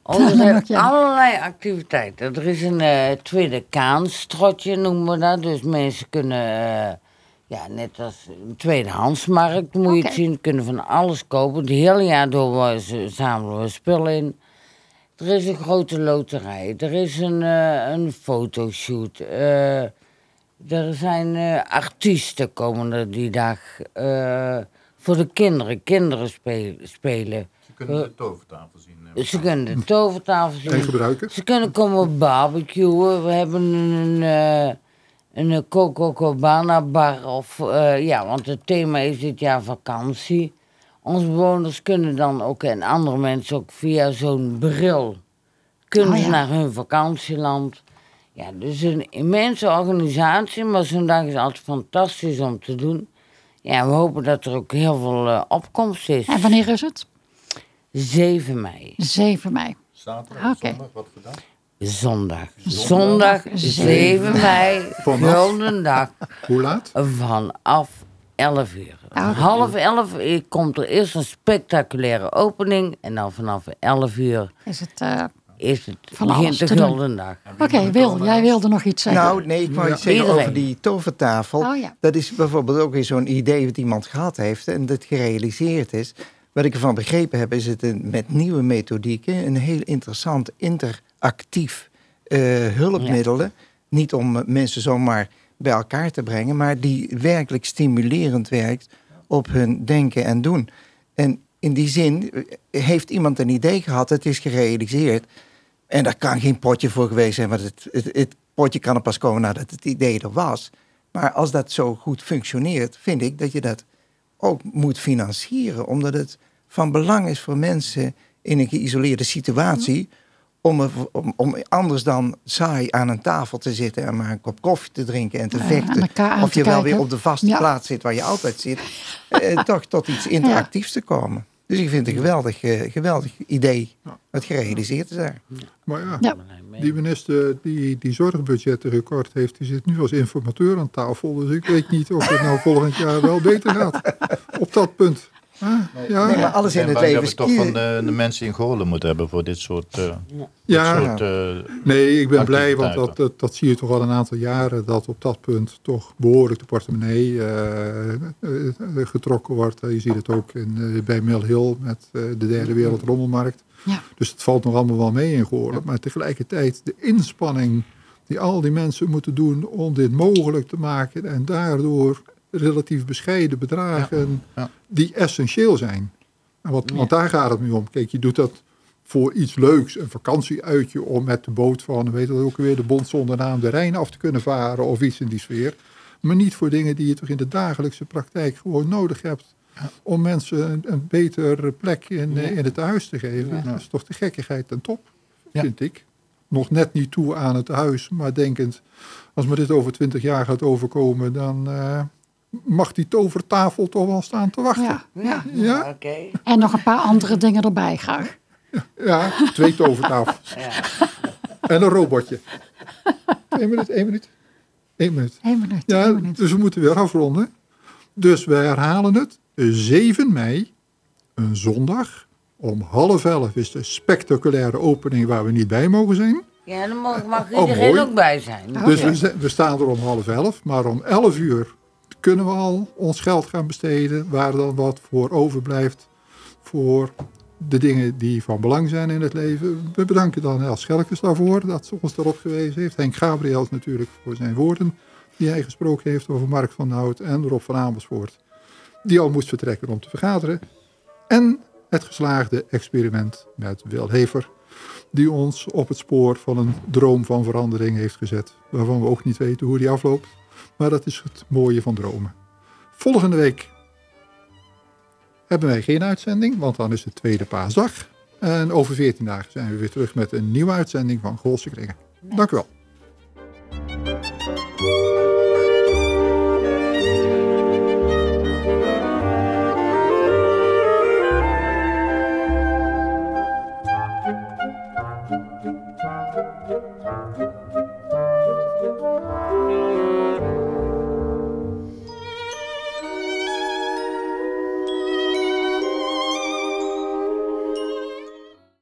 Oh, er zijn allerlei activiteiten. Er is een eh, tweede kaanstrotje, noemen we dat. Dus mensen kunnen, eh, ja, net als een tweedehandsmarkt moet je het zien. Kunnen van alles kopen. Het hele jaar door ze- zamelen we spullen in. Er is een grote loterij. Er is een, eh, een fotoshoot. eh, er zijn eh, artiesten komen er die dag. eh, voor de kinderen. Kinderen spelen. spelen. Ze kunnen de tovertafel zien. Ze kunnen de tovertafel zien. En gebruiken. Ze kunnen komen barbecuen. We hebben een, eh, een Coco Cabana bar. Of, eh, ja, want het thema is dit jaar vakantie. Onze bewoners kunnen dan ook, en andere mensen ook, via zo'n bril... kunnen Oh, ja. naar hun vakantieland. Ja, dus een immense organisatie. Maar zo'n dag is altijd fantastisch om te doen. Ja, we hopen dat er ook heel veel eh, opkomst is. En wanneer is het? 7 mei. 7 mei. Zaterdag, Oké. zondag, wat voor dag? Zondag. Zondag 7 mei, Vanaf? Gulden Dag, Hoe laat? vanaf 11 uur. Half 11 uur komt er eerst een spectaculaire opening. En dan vanaf 11 uur Is het... eh, is het, Van begint alles de. Gulden Dag. Oké, Wil, jij wilde nog iets zeggen. Nou, nee, ik wou Ja. iets zeggen Iedereen. over die tovertafel. Oh, ja. Dat is bijvoorbeeld ook weer zo'n idee wat iemand gehad heeft en dat gerealiseerd is. Wat ik ervan begrepen heb, is het een, met nieuwe methodieken een heel interessant interactief eh, hulpmiddelen. Niet om eh, mensen zomaar bij elkaar te brengen, maar die werkelijk stimulerend werkt op hun denken en doen. En in die zin eh, heeft iemand een idee gehad, het is gerealiseerd. En daar kan geen potje voor geweest zijn, want het, het, het potje kan er pas komen nadat het idee er was. Maar als dat zo goed functioneert, vind ik dat je dat ook moet financieren. Omdat het van belang is voor mensen in een geïsoleerde situatie. Om, om, om, anders dan saai aan een tafel te zitten en maar een kop koffie te drinken en te vechten. Of je wel weer op de vaste plaats zit waar je altijd zit. eh, toch tot iets interactiefs te komen. Dus ik vind het een geweldig, uh, geweldig idee wat gerealiseerd is daar. Maar ja, die minister die die zorgbudgetten gekort heeft, die zit nu als informateur aan tafel. Dus ik weet niet of het nou volgend jaar wel beter gaat op dat punt. Ah, ja. Nee, maar alles in het leven is toch van de, de, mensen in Goorlen moeten hebben voor dit soort. Uh, ja, soort, uh, nee, ik ben blij, want dat, dat, dat, zie je toch al een aantal jaren dat op dat punt toch behoorlijk de portemonnee uh, getrokken wordt. Je ziet het ook in, bij Mill Hill met de derde wereld rommelmarkt. Ja. Dus het valt nog allemaal wel mee in Goorlen. Maar tegelijkertijd de inspanning die al die mensen moeten doen om dit mogelijk te maken en daardoor relatief bescheiden bedragen die essentieel zijn. En wat, Want daar gaat het nu om. Kijk, je doet dat voor iets leuks, een vakantieuitje om met de boot van, weet dat ook weer, de bond zonder naam de Rijn af te kunnen varen of iets in die sfeer. Maar niet voor dingen die je toch in de dagelijkse praktijk gewoon nodig hebt om mensen een, een betere plek in, in het huis te geven. Dat is toch de gekkigheid ten top, vind ik. Nog net niet toe aan het huis, maar denkend, als me dit over twintig jaar gaat overkomen, dan, uh, mag die tovertafel toch wel staan te wachten. Ja, ja. ja? oké. En nog een paar andere dingen erbij graag. Ja, twee tovertafels. Ja. En een robotje. Eén minuut, één minuut. Eén minuut. Eén minuut, ja, één minuut. Dus we moeten weer afronden. Dus we herhalen het. 7 mei, een zondag, om half elf is de spectaculaire opening waar we niet bij mogen zijn. Ja, dan mag, mag oh, iedereen ook bij zijn. Dus we, we, staan er om half elf, maar om elf uur kunnen we al ons geld gaan besteden waar dan wat voor overblijft voor de dingen die van belang zijn in het leven. We bedanken dan Els Schelkes daarvoor dat ze ons daarop gewezen heeft. Henk Gabriels natuurlijk voor zijn woorden die hij gesproken heeft over Mark van Hout en Rob van Amersfoort. Die al moest vertrekken om te vergaderen. En het geslaagde experiment met Wil Hever. Die ons op het spoor van een droom van verandering heeft gezet. Waarvan we ook niet weten hoe die afloopt. Maar dat is het mooie van dromen. Volgende week hebben wij geen uitzending, want dan is het tweede paasdag. En over 14 dagen zijn we weer terug met een nieuwe uitzending van Goolse Kringen. Dank u wel.